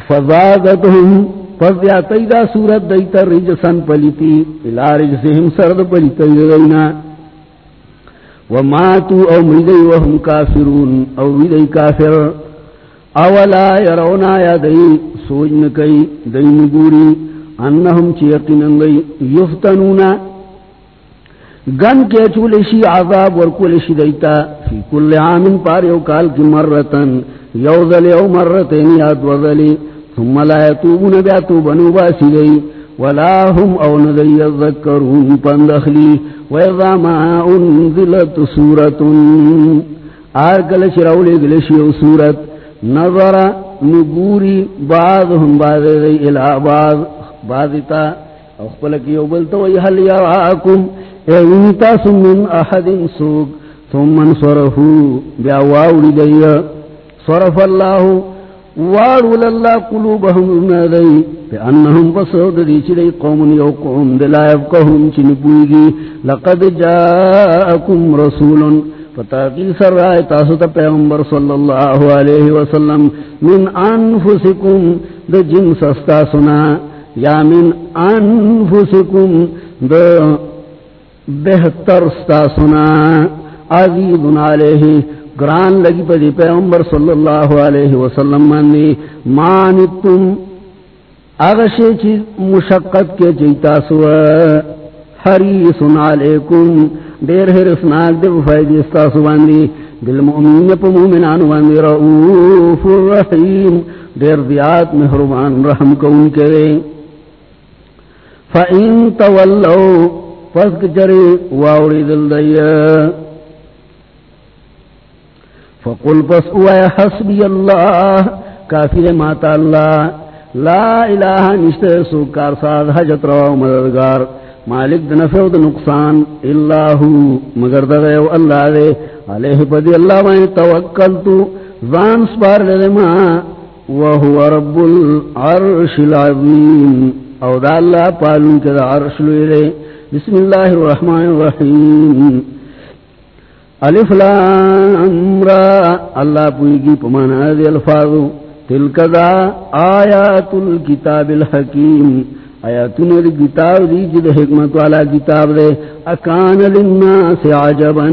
فزادتهم پس فزیا تیدا صورت دیتا رجسن پلیتی الى رجسهم سرد پلیتی دینا. وماتو او مریدی وهم کافرون، او مریدی کافر. اولا یرونا یا دی سوج نکی دی نگوری، انہم چیقنن دی یفتنونا گن کے چولشی عذاب ورکولشی دیتا، فی کل عام پاریو کال کی مرتن یو ذلی او مرتین یاد وذلی ثم لا يتوبون یتوبون بیاتوبنو باسی دی ولا هم او ندی یذکرون پندخلی ویضا ما انزلت سورت آرکل شراولی گلشی او سورت. نظر نگوری بعضهم بعض دی الى بعض. بعضتا اخبلکی او بلتو یحل یراکم. ایتا من احد سوک. ثم انصرفو. بیا واوڑی دی. صرف اللہ وارول اللہ قلوبهم نادی پی انہم بسود دی قوم یو قوم دلا یفقہم چن پویگی لقد جاءکم رسول. فتاقی سر رائے تاسط پیغمبر صلی اللہ علیہ وسلم. من انفسکم دا جنس استاسنا یا من انفسکم دا بہتر استاسنا عزیز علیہ. گران لگی پدی پیغمبر صلی اللہ علیہ وسلم مانی، مانتم اغشی چیز مشقت کے جیتا سوا حریص علیکم، دیر حرصناک دے فائدی استاسو باندی بالمؤمنین پا مومنان باندی رؤوف الرحیم، دیر دیات محرمان رحم کون کرے۔ فَإِن تَوَلَّوْا فَسْكَ جَرِي وَاوْرِ دِلْ فقل پس اوائے حسبی اللہ کافر ماتا اللہ، لا الہ نشتے سوکار ساد حجت روا و مددگار، مالک دنفع و نقصان، اللہ مگر دغیو اللہ دے، علیہ پدی اللہ میں توکلتو، زان سپار لے ما، وہو رب العرش العظیم، او دا اللہ پالون کے دا عرش لے بسم اللہ الرحمن الرحیم۔ الف لام را، اللہ پوئی پمانا دی الفاظو۔ تلک دا آیات الكتاب الحکیم۔ آیاتون دی کتاب دی جد حکمت والا کتاب دے۔ اکان للناس عجبا۔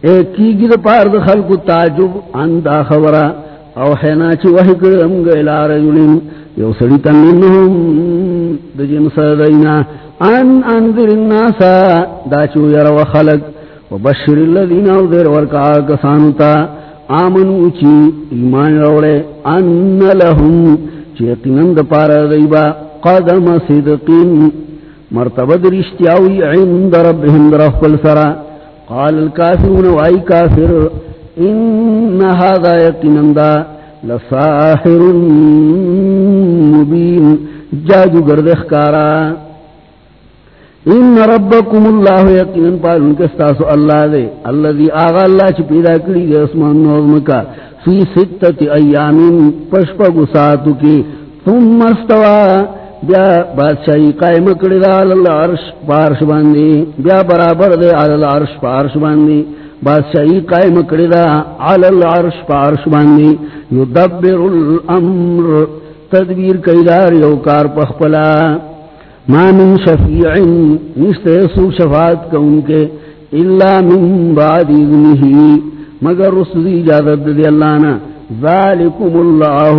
ایک کی گد پارد خلق تاجب اندا خورا او حینا چی وحی کرم گئلا رجلین یو سڑیتا منہم دجن سردینا ان انذر الناسا دا چو یرو خلق۔ وبشر الذين اودر ورکا کسانتا آمنو چی ایمان روڑے ان لهم چی یقینند پارا دیبا قدم صدقین مرتبہ درشتیاوی عند ربهم درخ کل سرا قال الكافرون وائی کافر ان هذا یقینند لساحر مبین جادو گردخ کارا ان ربکم اللہ یقین پال ان کے استاسو اللہ دے اللہ دی آغا اللہ چی پیدا کری دے اسمان نوزم کا فی ستت ایامین پشپا گساتو کی، ثم استوا، بیا بادشاہی قائم کری دا اللہ عرش پارش باندی، بیا برابر دے اللہ عرش پارش باندی، بادشاہی قائم کری دا اللہ عرش پارش باندی، یدبر الامر، تدبیر کئی دار یوکار پخپلا۔ ما من شفیع نشتے سو شفاعت کا ان کے اللہ من بعد اذنہی مگر رسل دی اجازت دی اللہ نا۔ ذالکم اللہ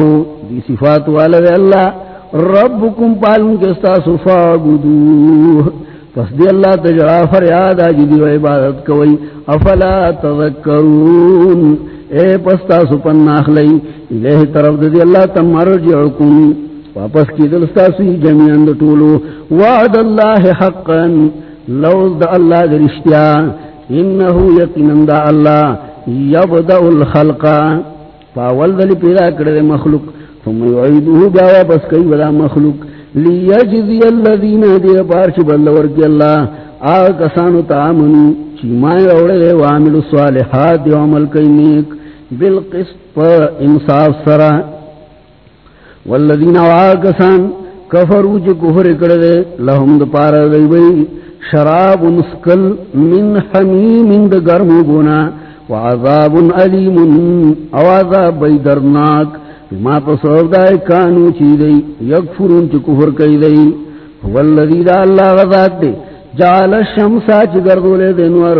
دی صفات والا جی دی اللہ۔ ربکم پالن کے استاسو فاگدوہ پس دی اللہ تجرا فریاد آجدی و عبادت کوئی۔ افلا تذکرون۔ اے پستا سپن ناخلی الہ طرف دی اللہ تمرجعکم واپس کی دلستا سی جمعین دٹولو وعد اللہ حقا۔ لوز دا اللہ درشتیا انہو یقینن دا اللہ۔ یبدع الخلقا فاول دلی پیدا کردے مخلوق۔ ثم یعیدوه بیا واپس کئی بدا مخلوق۔ لیجزی اللذین دیر پارچ بلور کی اللہ۔ آگ کسانو تامنو چیمائی روڑے دے وعمل صالحات دیو عمل کئی نیک۔ بالقسط انصاف سرہ والذین واکسان کفرو چی کفر کردے لهم دا پارا دیبئی شراب نسکل من حمیم دا گرم گونا وعذاب علیم او عذاب بی درناک ما پسوب دائی کانو چی دی، یکفرون چی کفر کئی دی. والذی دا اللہ غذات دی جعل الشمسا چی گردولے دنور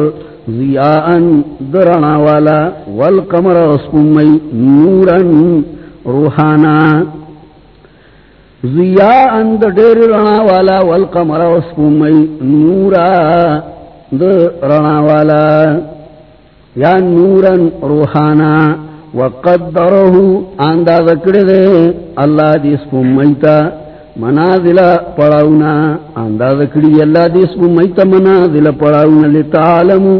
ضیاءن درنا والا، والقمر اسپمی نورا روحانا. ضیا اند ڈیر رنا والا والقمر وسکومی نورا د رنا والا۔ یا نورا روحانا وقدره آندا ذکر دے۔ اللہ دی سکومیتا منازل پڑاونا آندا ذکری اللہ دی سکومیتا منازل پڑاونا لتعالمو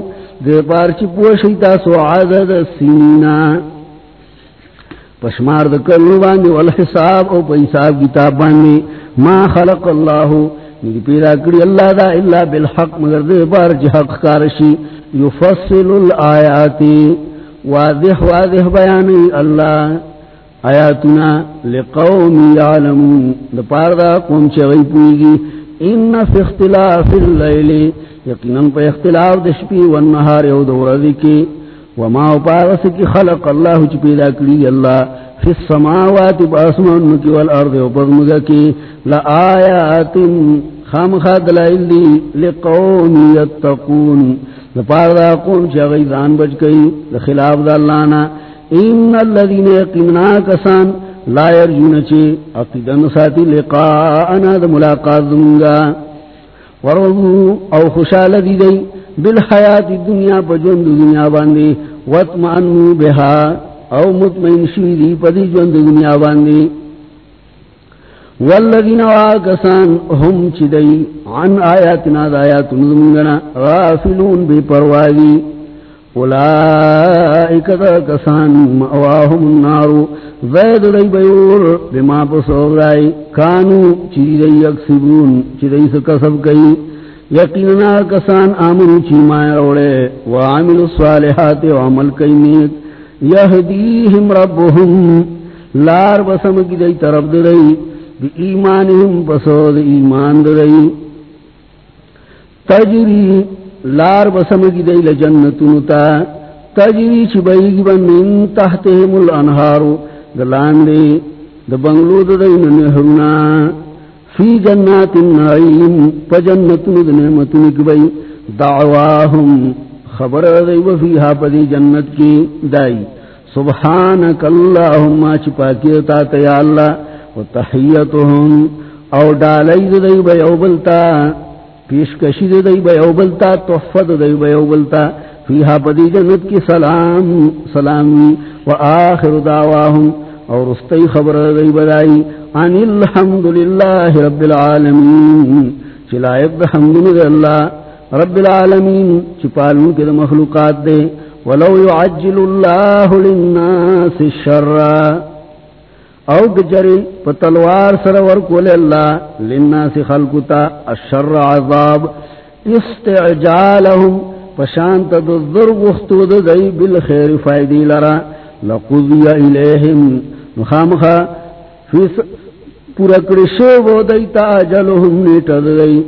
دے پارچی پوشیتا سو عدد سینینا۔ پشمار د کلو باندې ول حساب او په حساب کتاب باندې ما خلق الله. نی پیدا کړی الله دا الا بالحق، مگر دې بار چې حق کار شي، یفصل الایات واضح واضح بیانی اللہ آیاتنا لقوم یعلمون. دا پاردا قوم چغی پوئیگی ان فی اختلاف اللیل. یقیناً پا اختلاف دشپی والنہار یو دوردی کی وما پارس کی خلق اللہ چی پیدا کری اللہ فی السماوات باسمان کی والارض و بضمگا کی لآیات خام خاد لقوم یتقون لپار دا قوم چا غیدان بچ کئی لخلاف دا اللہنا ان اللذین یقیمنا کسان لا یرجون چی اقیدن ساتی لقاءنا دا ملاقات دنگا ورضو او خوشال دی دی بالحیات دنیا پا جوند دنیا باندی واتمعنو بها او مطمئن شوی دی پا دی جوند دنیا باندی۔ والذین واکسان هم چدئی عن آیاتنا دا آیات نظمگنا غافلون بے پروازی۔ اولائک دا کسان مأواهم النارو زید دی بیور، بما پسوگ رائی کانو چیدئی اکسبون چیدئی سکسب کئی۔ یقیننا کسان آمنو چی مائے روڑے وعملوا الصالحات وعمل کئی نیک یهدیہم ربهم لار بسم کی دی طرف دی بی ایمانهم پسود ایمان درائی تجری، لار بسمگی دی لجنتنو تا، تجری چی بیگی بن من تحتهم الانہارو دلان دی دبنگلو درائی ننہرنا فی جنات النعیم پا جنتنو دنعمتنو کی بی دعواهم، خبر دی وفیها پا دی جنت کی دائی. سبحانک اللہم چپا کیتا تیا اللہ. و وتحیتهم او ڈالی دی بیو بلتا. پیشکشی دی بیو بلتا تحفت دی بیو بلتا. فیہا پدی جنت کی سلام، سلامی. و آخر دعواهم اور استی خبر دی بدائی ان الحمدللہ رب العالمین. چلائب حمد دی اللہ، رب العالمین چپالوں کے مخلوقات دے، ولو يعجل اللہ للناس الشرہ او گجری پتلوار سرور کول اللہ لناس خلقتا الشر عذاب۔ استعجالهم پشانت دذر وختود دی بالخیر فائدی لرا۔ لقضی الیہم مخامخا پورکڑی شو دیتا جلهم نیتد دی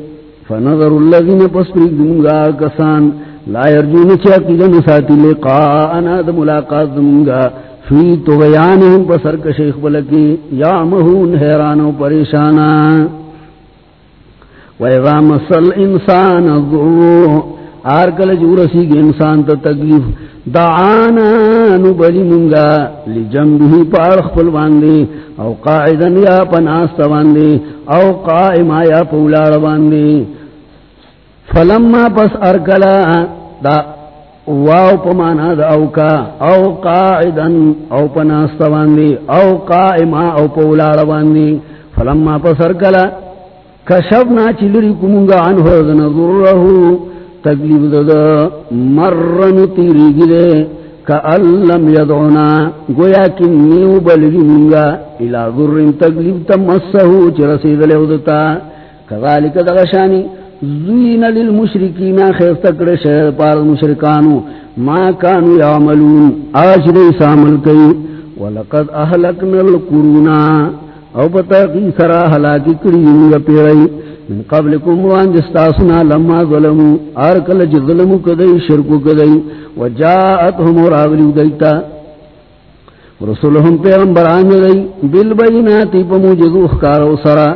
فنظر اللذین پس پسپری دنگا کسان. لا یرجون چاکی جن ساتی لقاءنا دا ملاقات دنگا. فی تو بیانہم پسر کا شیخ بلکی یا مہون حیران و پریشانا. وَإِذَا مَسَّ الْإِنسَانَ الضُّرُّ آر آرکل جورسی گے انسان تا تکلیف۔ دعانا نبلی منگا لجنبہی پارخ پل باندے۔ او قاعدن یا پناستا باندے۔ او قائما یا پولار باندے۔ فلما پس ارکلا، دا واو پمانا دا او کا او قاعدن او پناستا باندی او قائما او پولار باندی فلما پسر کلا کشبنا چلری کمونگا عنہ دن ضررہو تکلیف دا مرن تیری گلے کألم یدعنا گویا کنیو بلگی منگا الى ضرر تکلیف تمسہو چرسید لے لیودتا کذالک دغشانی زین للمشرکین خیست کڑے شہر پار مشرکانو، ما کانو یعملون، آج دے سامل کئی۔ ولقد احلکن القرونا، او بتاقی سرا حلاکی کری انگا پیڑئی من قبلکم وان جستاسنا لما ظلمو آرکل جی ظلمو کدئی شرکو کدئی وجاعتهم راغلیو دیتا. رسولهم پیغمبران دی بالبیناتی پموجدو اخکارو سرا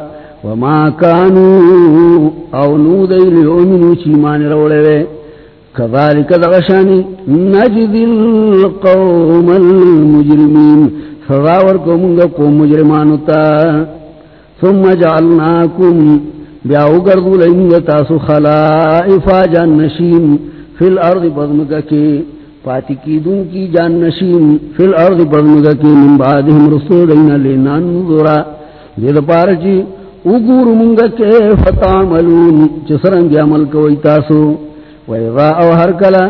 وما كانوا او نو دی لیومنو چیمان روڑے وے کذالک دغشانی نجد القوم المجرمین. فضاور قومنگا قوم مجرمانو تا ثم جعلناکم بیاو گردو لئنگا تاسو خلائفا جان نشیم فی الارض بضمکا کی پاتی کی دن کی جان نشیم فی الارض بضمکا کی من بعدهم رسول دینا لینان نظرا دید پارچی اگور منگا کے فتعملون چسرنگ عمل کوئی تاسو. ویغا او ہر کلا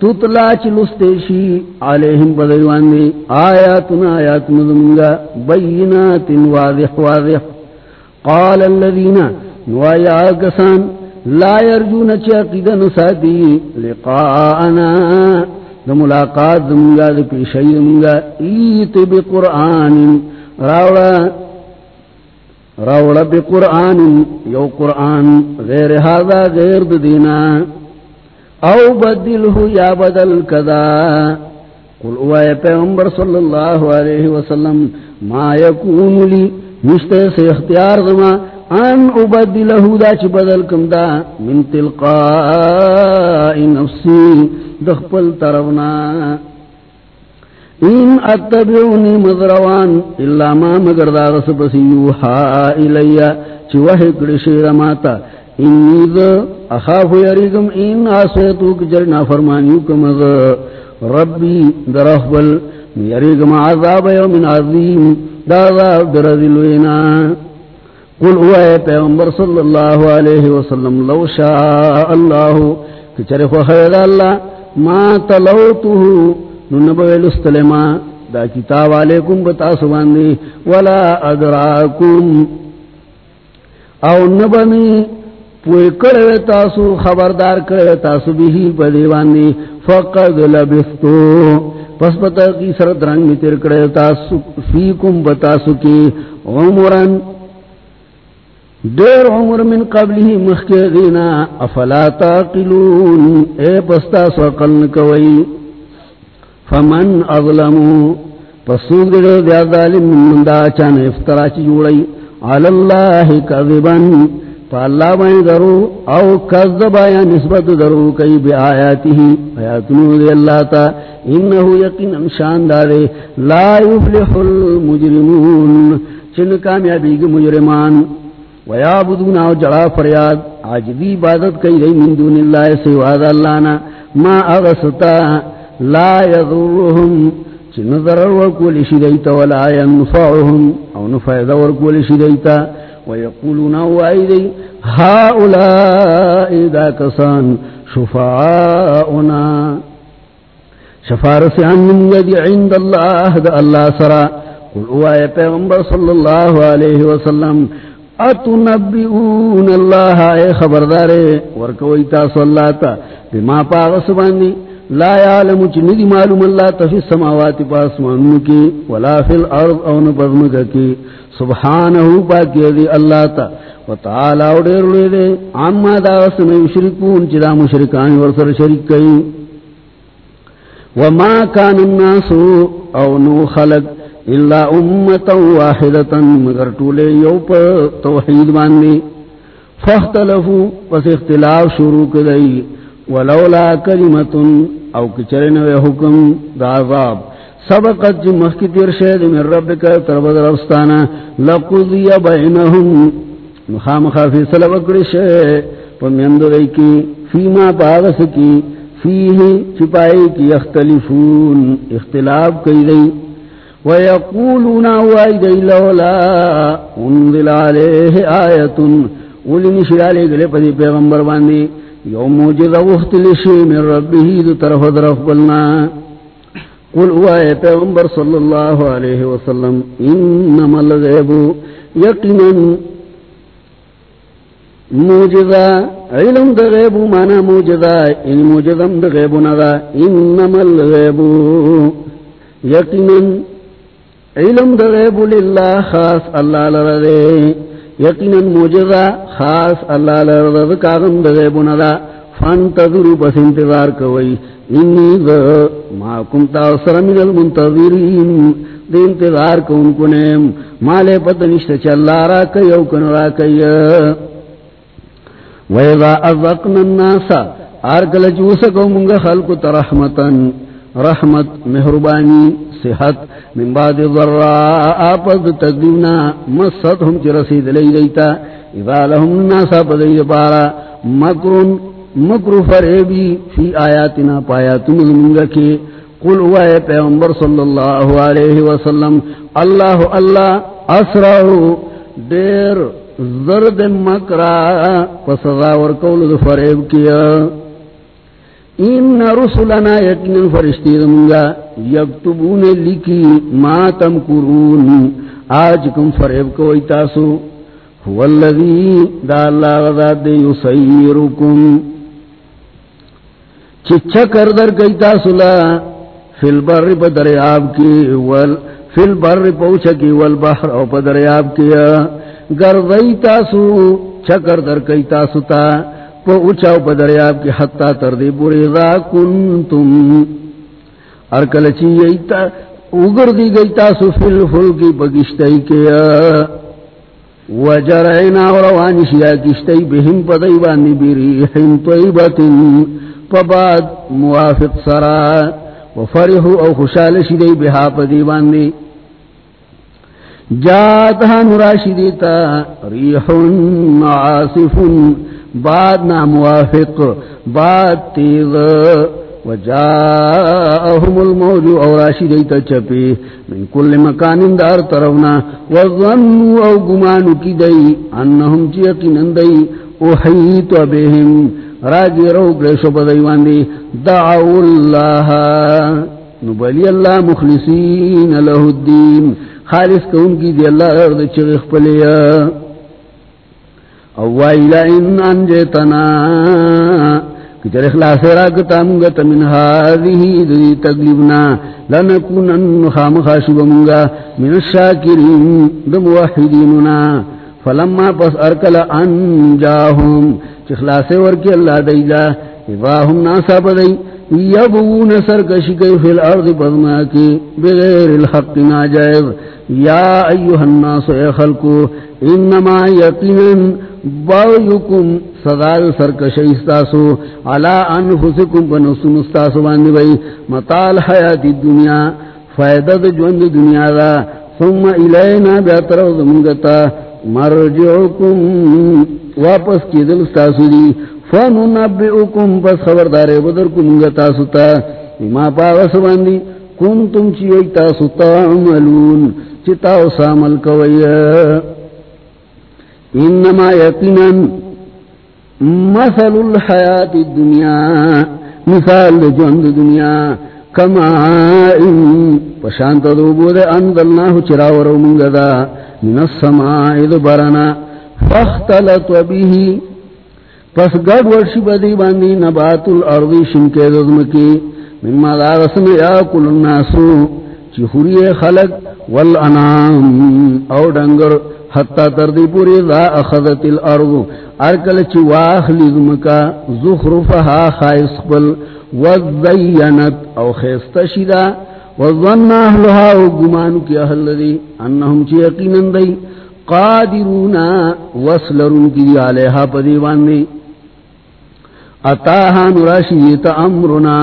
تطلا چلستیشی علیہم بدیوان دی آیاتنا آیاتنا دمگا بینات واضح واضح. قال اللذین نوایا آگسان لا یرجون چاقیدن سادی لقاءنا دا ملاقات دمگا دا پیشی دمگا ایت بی قرآن راوڑا راوڑا بی قرآن یو قرآن غیر حاضا غیر دینا، او بدل ہو یا بدل کدا قل اوائے پیغمبر صلی اللہ علیہ وسلم، ما یکون لی مشتے سے اختیار دما ان ابدلہ دا چی بدل کم دا من تلقاء نفسی دخپل طرفنا. ان اتبعونی مذروان اللہ ما مگر دا رسپسی یوحا الیا چی وحی کرشی رماتا انی دا اخاف یریکم ان آسیتو کجرنا فرمانیو کم دا ربی درخبل یریکم عذاب یوم عظیم. دا عذاب درذلوینا قل اوائے پیغمبر صلی اللہ علیہ وسلم، لو شاء اللہ کچرخ خیر اللہ، ما تلوتو ننبویل استلما دا کتاب علیکم بتاسو باندی ولا ادراکم او نبمی پوئی کرے تاسو، خبردار کرے تاسو بھی پدی باندی فقد لبستو. پس پتا کی سرد رنگ میں تیر کرے تاسو، فیکم بتاسو کی عمرن دیر عمر من قبل ہی افلا تاقلون اے پستا سوقلن کوئی فمن اظلمو پسوگ دیر دیا ظالم من دا چان افترا چی جوڑی. علاللہ کذبن پا اللہ بین درو، او کذبا یا نسبت درو کئی بی آیاتی ہی. آیاتنو دی اللہ تا. انہو یقین امشان دارے لا یفلح المجرمون. چن کامیابی گی مجرمان. ویابدون او جڑا فریاد عجبی عبادت کئی رئی من دون اللہ سواد اللہ نا۔ ما اغسطا، لا یضرهم چن ضرر ورکول شدیتا ولا ینفعهم او نفع ورکول شدیتا ویقولون او ایدی هاولائی دا کسان شفاؤنا۔ شفارسی عن من یدی عند اللہ، دا اللہ سرا۔ قل اوائے پیغمبر صلی اللہ علیہ وسلم اتنبئون اللہ، اے خبردارے، ورکوئی تاسو اللہ تا، بما پاغس باندی. لا یعلم چندی معلوم اللہ تفی السماوات پاسمانو کی، ولا فی الارض او نبضمک کی. سبحانہو پاکی دی اللہ تا. و وتعالی اڑیر لے دے. عما دا وسن یشرکون چدا مشرکان ورسر شرک کئی. وما کان الناس او نو خلق. الا امتا واحدتا مگر طولے یو پا توحید باندی فاختلفو پس اختلاف شروع کدئی. ولولا کلمتن او کچرنوے حکم دا عذاب. سبقت جی جو مخی تیر شید من رب کا تربت رفستانا لقضی بینہم. مخام خافی سلب اکڑشے پمیندو دی کی فیما پاغس کی. فیہ چپائی کی اختلفون. اختلاف کی دی. ويقولون وائدي لولا انزل عليه آية ولن شلالي قلي پدي پیغمبر باندي يوم موجد وختلشي من ربه دو طرف درف قلنا قل وائي پیغمبر صلى الله عليه وسلم انما الغيب يقنا موجدا علم دا غیب مانا موجدا ان موجدم دا غیب ندا انما الغیب یقنا۔ علم دا غیب للہ خاص اللہ لردے یقینا موجزہ خاص اللہ لردے کاغم دا غیب ندا فانتظروا پس انتظار کوئی انی دا ما کنتا اصر من المنتظرین. دا انتظار کون کنیم مالے پتنشت چلا را کئی او کن را کئی ویضا ازقنا الناسا آرکل چوسکو منگا خلق ترحمتا رحمت، مہربانی، صحت، من بعد ذراء پد تقدیمنا مست ہم چی رسید لی دیتا اذا لهم ناسا پدید پارا، مکرن، مکر فریبی فی آیاتنا پایاتن منگا کی قل وائے پیغمبر صلی اللہ علیہ وسلم، اللہ اللہ اسرعو دیر، زرد، مکرا پسزا ورکول فریب کیا۔ ان رسلنا یقین فرشتی دمگا یکتبون لکی ما تمکرون آج کم فریب کوئی تاسو هو اللذی دا اللہ غذات دے یسیرکم چکر در کئی تاسلا فل بر دریاب کی ول فل بر پوچھ کی ول بحر او دریاب کی گردئی تاسو چکر در کئی تاستا پوچھاؤ پا دریاب کی حتی تردی پوری را کنتم. ارکل چیئیتا اگر دی گئی تاسو فل فل کی پگشتائی کیا وجرعنا وروانی شیا کشتائی بہم پا دیوانی بریحن طیبتن. پباد موافق سرا. وفرحو او خوشال شدی بها پا دیوانی جاتها نراشدیتا ریحن عاصفن بعد نا موافق، بعد تیغ وجاءهم الموج او راشی دیتا چپی، من کل مکان دار طرفنا وظنوا او گمانو کی دی، انہم چیقی نندی احیط بهم راجی رو گریشو بدیوان دی دعو اللہ نبالی اللہ مخلصین له الدین، خالص کون کی دی اللہ رد چغخ پلیا اوائل ان انجتنا کچر اخلاص راکتا منگا من هذه دی تقلیبنا لنکونن خام خاشب منگا من الشاکرین دموحدیننا فلما پس ارکل انجاہم چخلاص ورکی اللہ دیجا اذاہم ناسا بدئی یبون سرکشی کئی فی الارض بضما کی بغیر الحق ناجائز یا ایوہ الناس اے خلقو. انما یقینن باویکم صدال سرکشی استاسو علا انفسکم پنسن استاسو باندی بئی مطال حیاتی دنیا فائدہ جوند دنیا دا ثم الینا بیاتر زمانگتا مرجعکم واپس کی دل استاسو دی فنو پس خبردارے بدر کمگتا ستا ما پاوس باندی کنتم چیئی تاسو تعملون چتاو سامل کوئی انما یقینا مثل الحیات الدنیا مثال جوند دنیا کما ان پشانت دو بود اندلناه چراورو منگدا، من السماء دبرنا فاختلط به. پس گڑ ورشی بدی باندی نبات الارضی شنکے دزمکی مما داغسن یاکل الناسو چی خوری خلق والانام. او ڈنگر، حتی تردی پوری ذا اخذت الارض. ارکل چی واخلی زمکا زخرفها خائص قبل وزینت، او خیست شدا وظن اہلها او گمانو کی اہل دی انہم چی یقینن دی. قادرونا وصلرون کی دی علیہا پدیوان دی اتاہا نراشیت امرنا.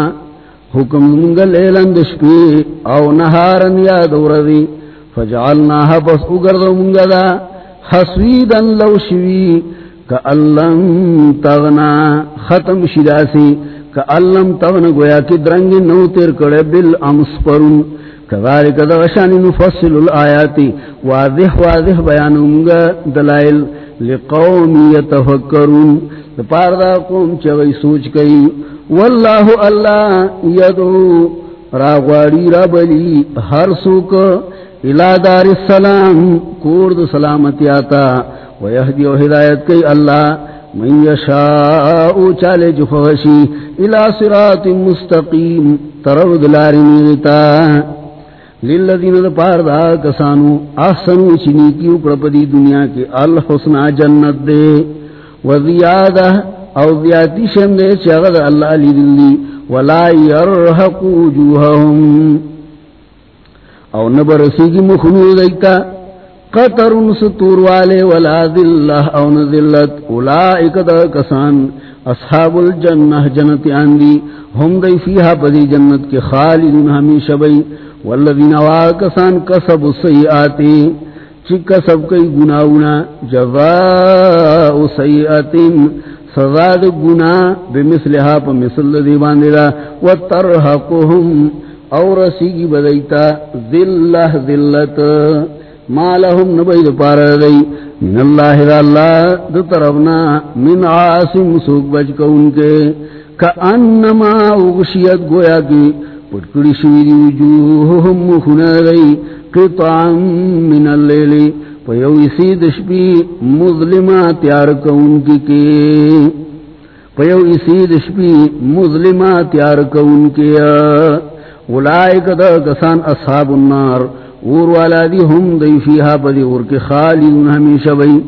حکم منگل ایلند شپی او نهارن یاد وردی فجعلناها بس اگردو منگا دا. حسویدن لو شوی کألم تغنا ختم شداسی. کألم تغنا گویا کی درنگ نو تیر کڑے بالامس پرون. کذالک دغشانی نفصل الآیاتی واضح واضح بیانو منگا دلائل. لقوم یتفکرون. پار دا قوم چوئی سوچ کئی. واللہ اللہ یدعو. راغواری ربلی ہر سوک الى دار السلام کورد سلامتی آتا. ویہدی و ہدایت کئی اللہ، من یشاء چالے جفوشی الى صراط مستقیم ترود لاری میرتا للذین دا پار دا کسانو احسنو چنی کیو پرپدی دنیا کی الحسنہ جنت دے. وزیادہ او زیادی شم دے چاگد اللہ لی دلی ولا یرحق وجوہهم او نبرسی کی مخنو دیتا قطر ستور والے، ولا ذلہ او نذلت. اولائک دا کسان، اصحاب الجنہ جنت آندی ہم دی فیہا پدی جنت کے خالدون ہمیشہ بی والذین واکسان کسب السیئاتی چی کسب کئی گناونا جزاء سیئاتین سزاد گنا بمثلها پا مثل دی باندی وترحقهم اور سیگی بدیتا ذلہ ذلت. ما لهم نبید پارا دی. من اللہ دا اللہ دا طرفنا من عاصم سوک بچ کون کے. کانما اغشیت گویا کی. پٹکڑی شویدی وجوہم مخنا دی. قطعا من اللیلی پیوی سید شپی مظلمہ تیار کون کی کے پیو اسی دشپی مظلمہ تیار کون کیا اولائک دا کسان اصحاب النار۔ اور والا دی ہم دی فیہا پدی اور کی خالدون ہمیشہ بئی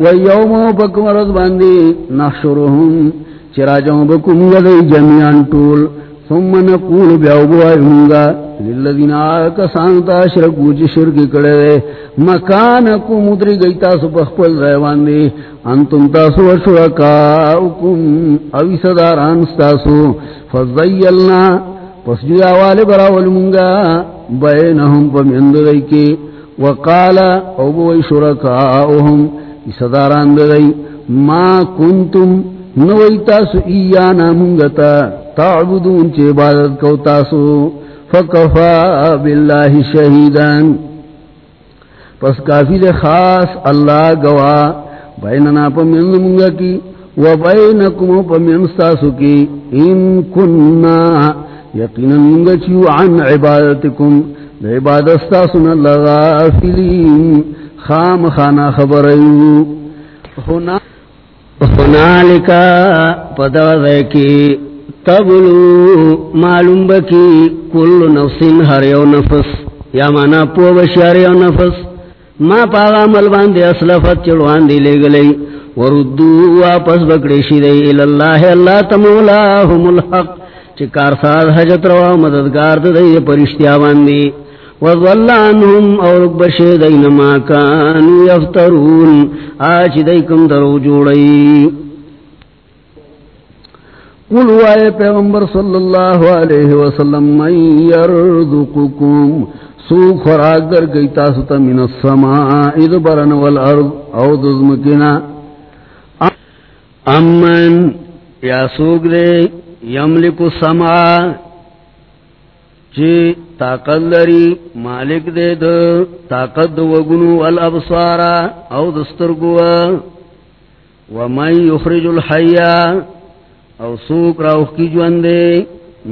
ویوم بکم رض باندی نحشرهم چراجوں بکم یدی جمعان طول ثم نقول بیعبوائیونگا للذین آکا سانتا شرکو چی شرکی کڑے مکانکو مدری گئی تاسو پخپل ریوان دی انتم تاسو شرکاؤکم، اوی صداران ستاسو فضیلنا، پس جو آوال براول منگا، بینہم پمیند دی کی وقالا اوبوئی شرکاؤہم صداران دی ما کنتم نوئی تاسو ایانا منگتا تعبدون چے عبادت کو تاسو فکفا باللہ شہیدان پس کافی دے خاص اللہ گوا بیننا پا من منگا کی و بینکم پا من ستاسو کی۔ ان کننا یقینا منگا چیو عن عبادتکم۔ دے عبادت ستاسونا لغافلین۔ خام خانا خبریو ہنالکا پدا دے کی۔ تبلو معلوم بکی کل نفسین ہر یو نفس. یا مانا پو بشار یو نفس. ما پاغا ملوان دے اسلفت چلوان دی لے گلئی وردو واپس بکڑیشی دے الاللہ. اللہ تمولاہم الحق. چکار ساز حجت روا مددگار دے پرشتیاوان دی وضل عنهم اور بشے دین کانو یفترون. آچ دیکم درو جوڑئی. قل وائے پیغمبر صلی اللہ علیہ وسلم، من یرزقکم سو خراک در گئی تاستا من السماء اذ برن والارض، او دزمکنا امن، یا سوک دے یملک السماء، چی طاقت لری، مالک دے دو طاقت دو وگنو والابصارا او دسترگوا ومن یخرج الحیاء او سوک راوخ کی جواندے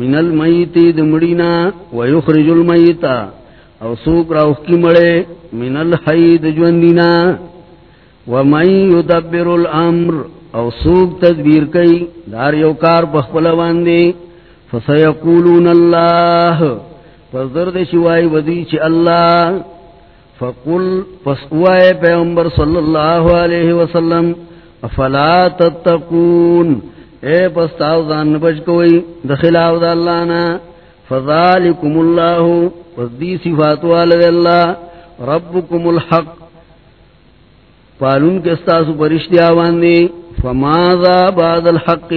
من المیتی دمڑینا ویخرج المیتا. او سوک راوخ کی مڑے من الحید جواندینا ومن یدبر الامر، او سوک تدبیر کئی، دار یوکار پخپلواندے فسیقولون اللہ فزرد شوائی ودی چی اللہ. فقل فسوائے پیغمبر صلی اللہ علیہ وسلم، افلا تتقون؟ اے پستاو دان بچ کوئی، دخلاو دا اللہ نا. فذالکم اللہ وزدی صفات والد اللہ. ربکم الحق. پالون کے استاسو پرشتی آوان دی. فماذا بعد الحق؟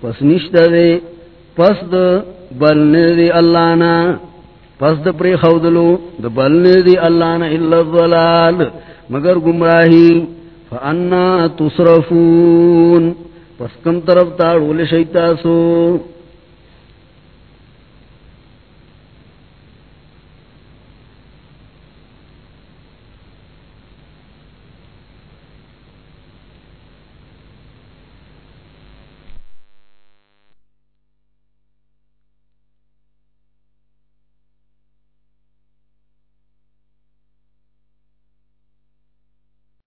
پس نشت دے. پس دا بلنے دی اللہ نا. پس دا پری خودلو دا بلنے دی اللہ نا اللہ الظلال مگر گمراہی. فانا تصرفون. پس کم طرف تاڑ شیطاسو۔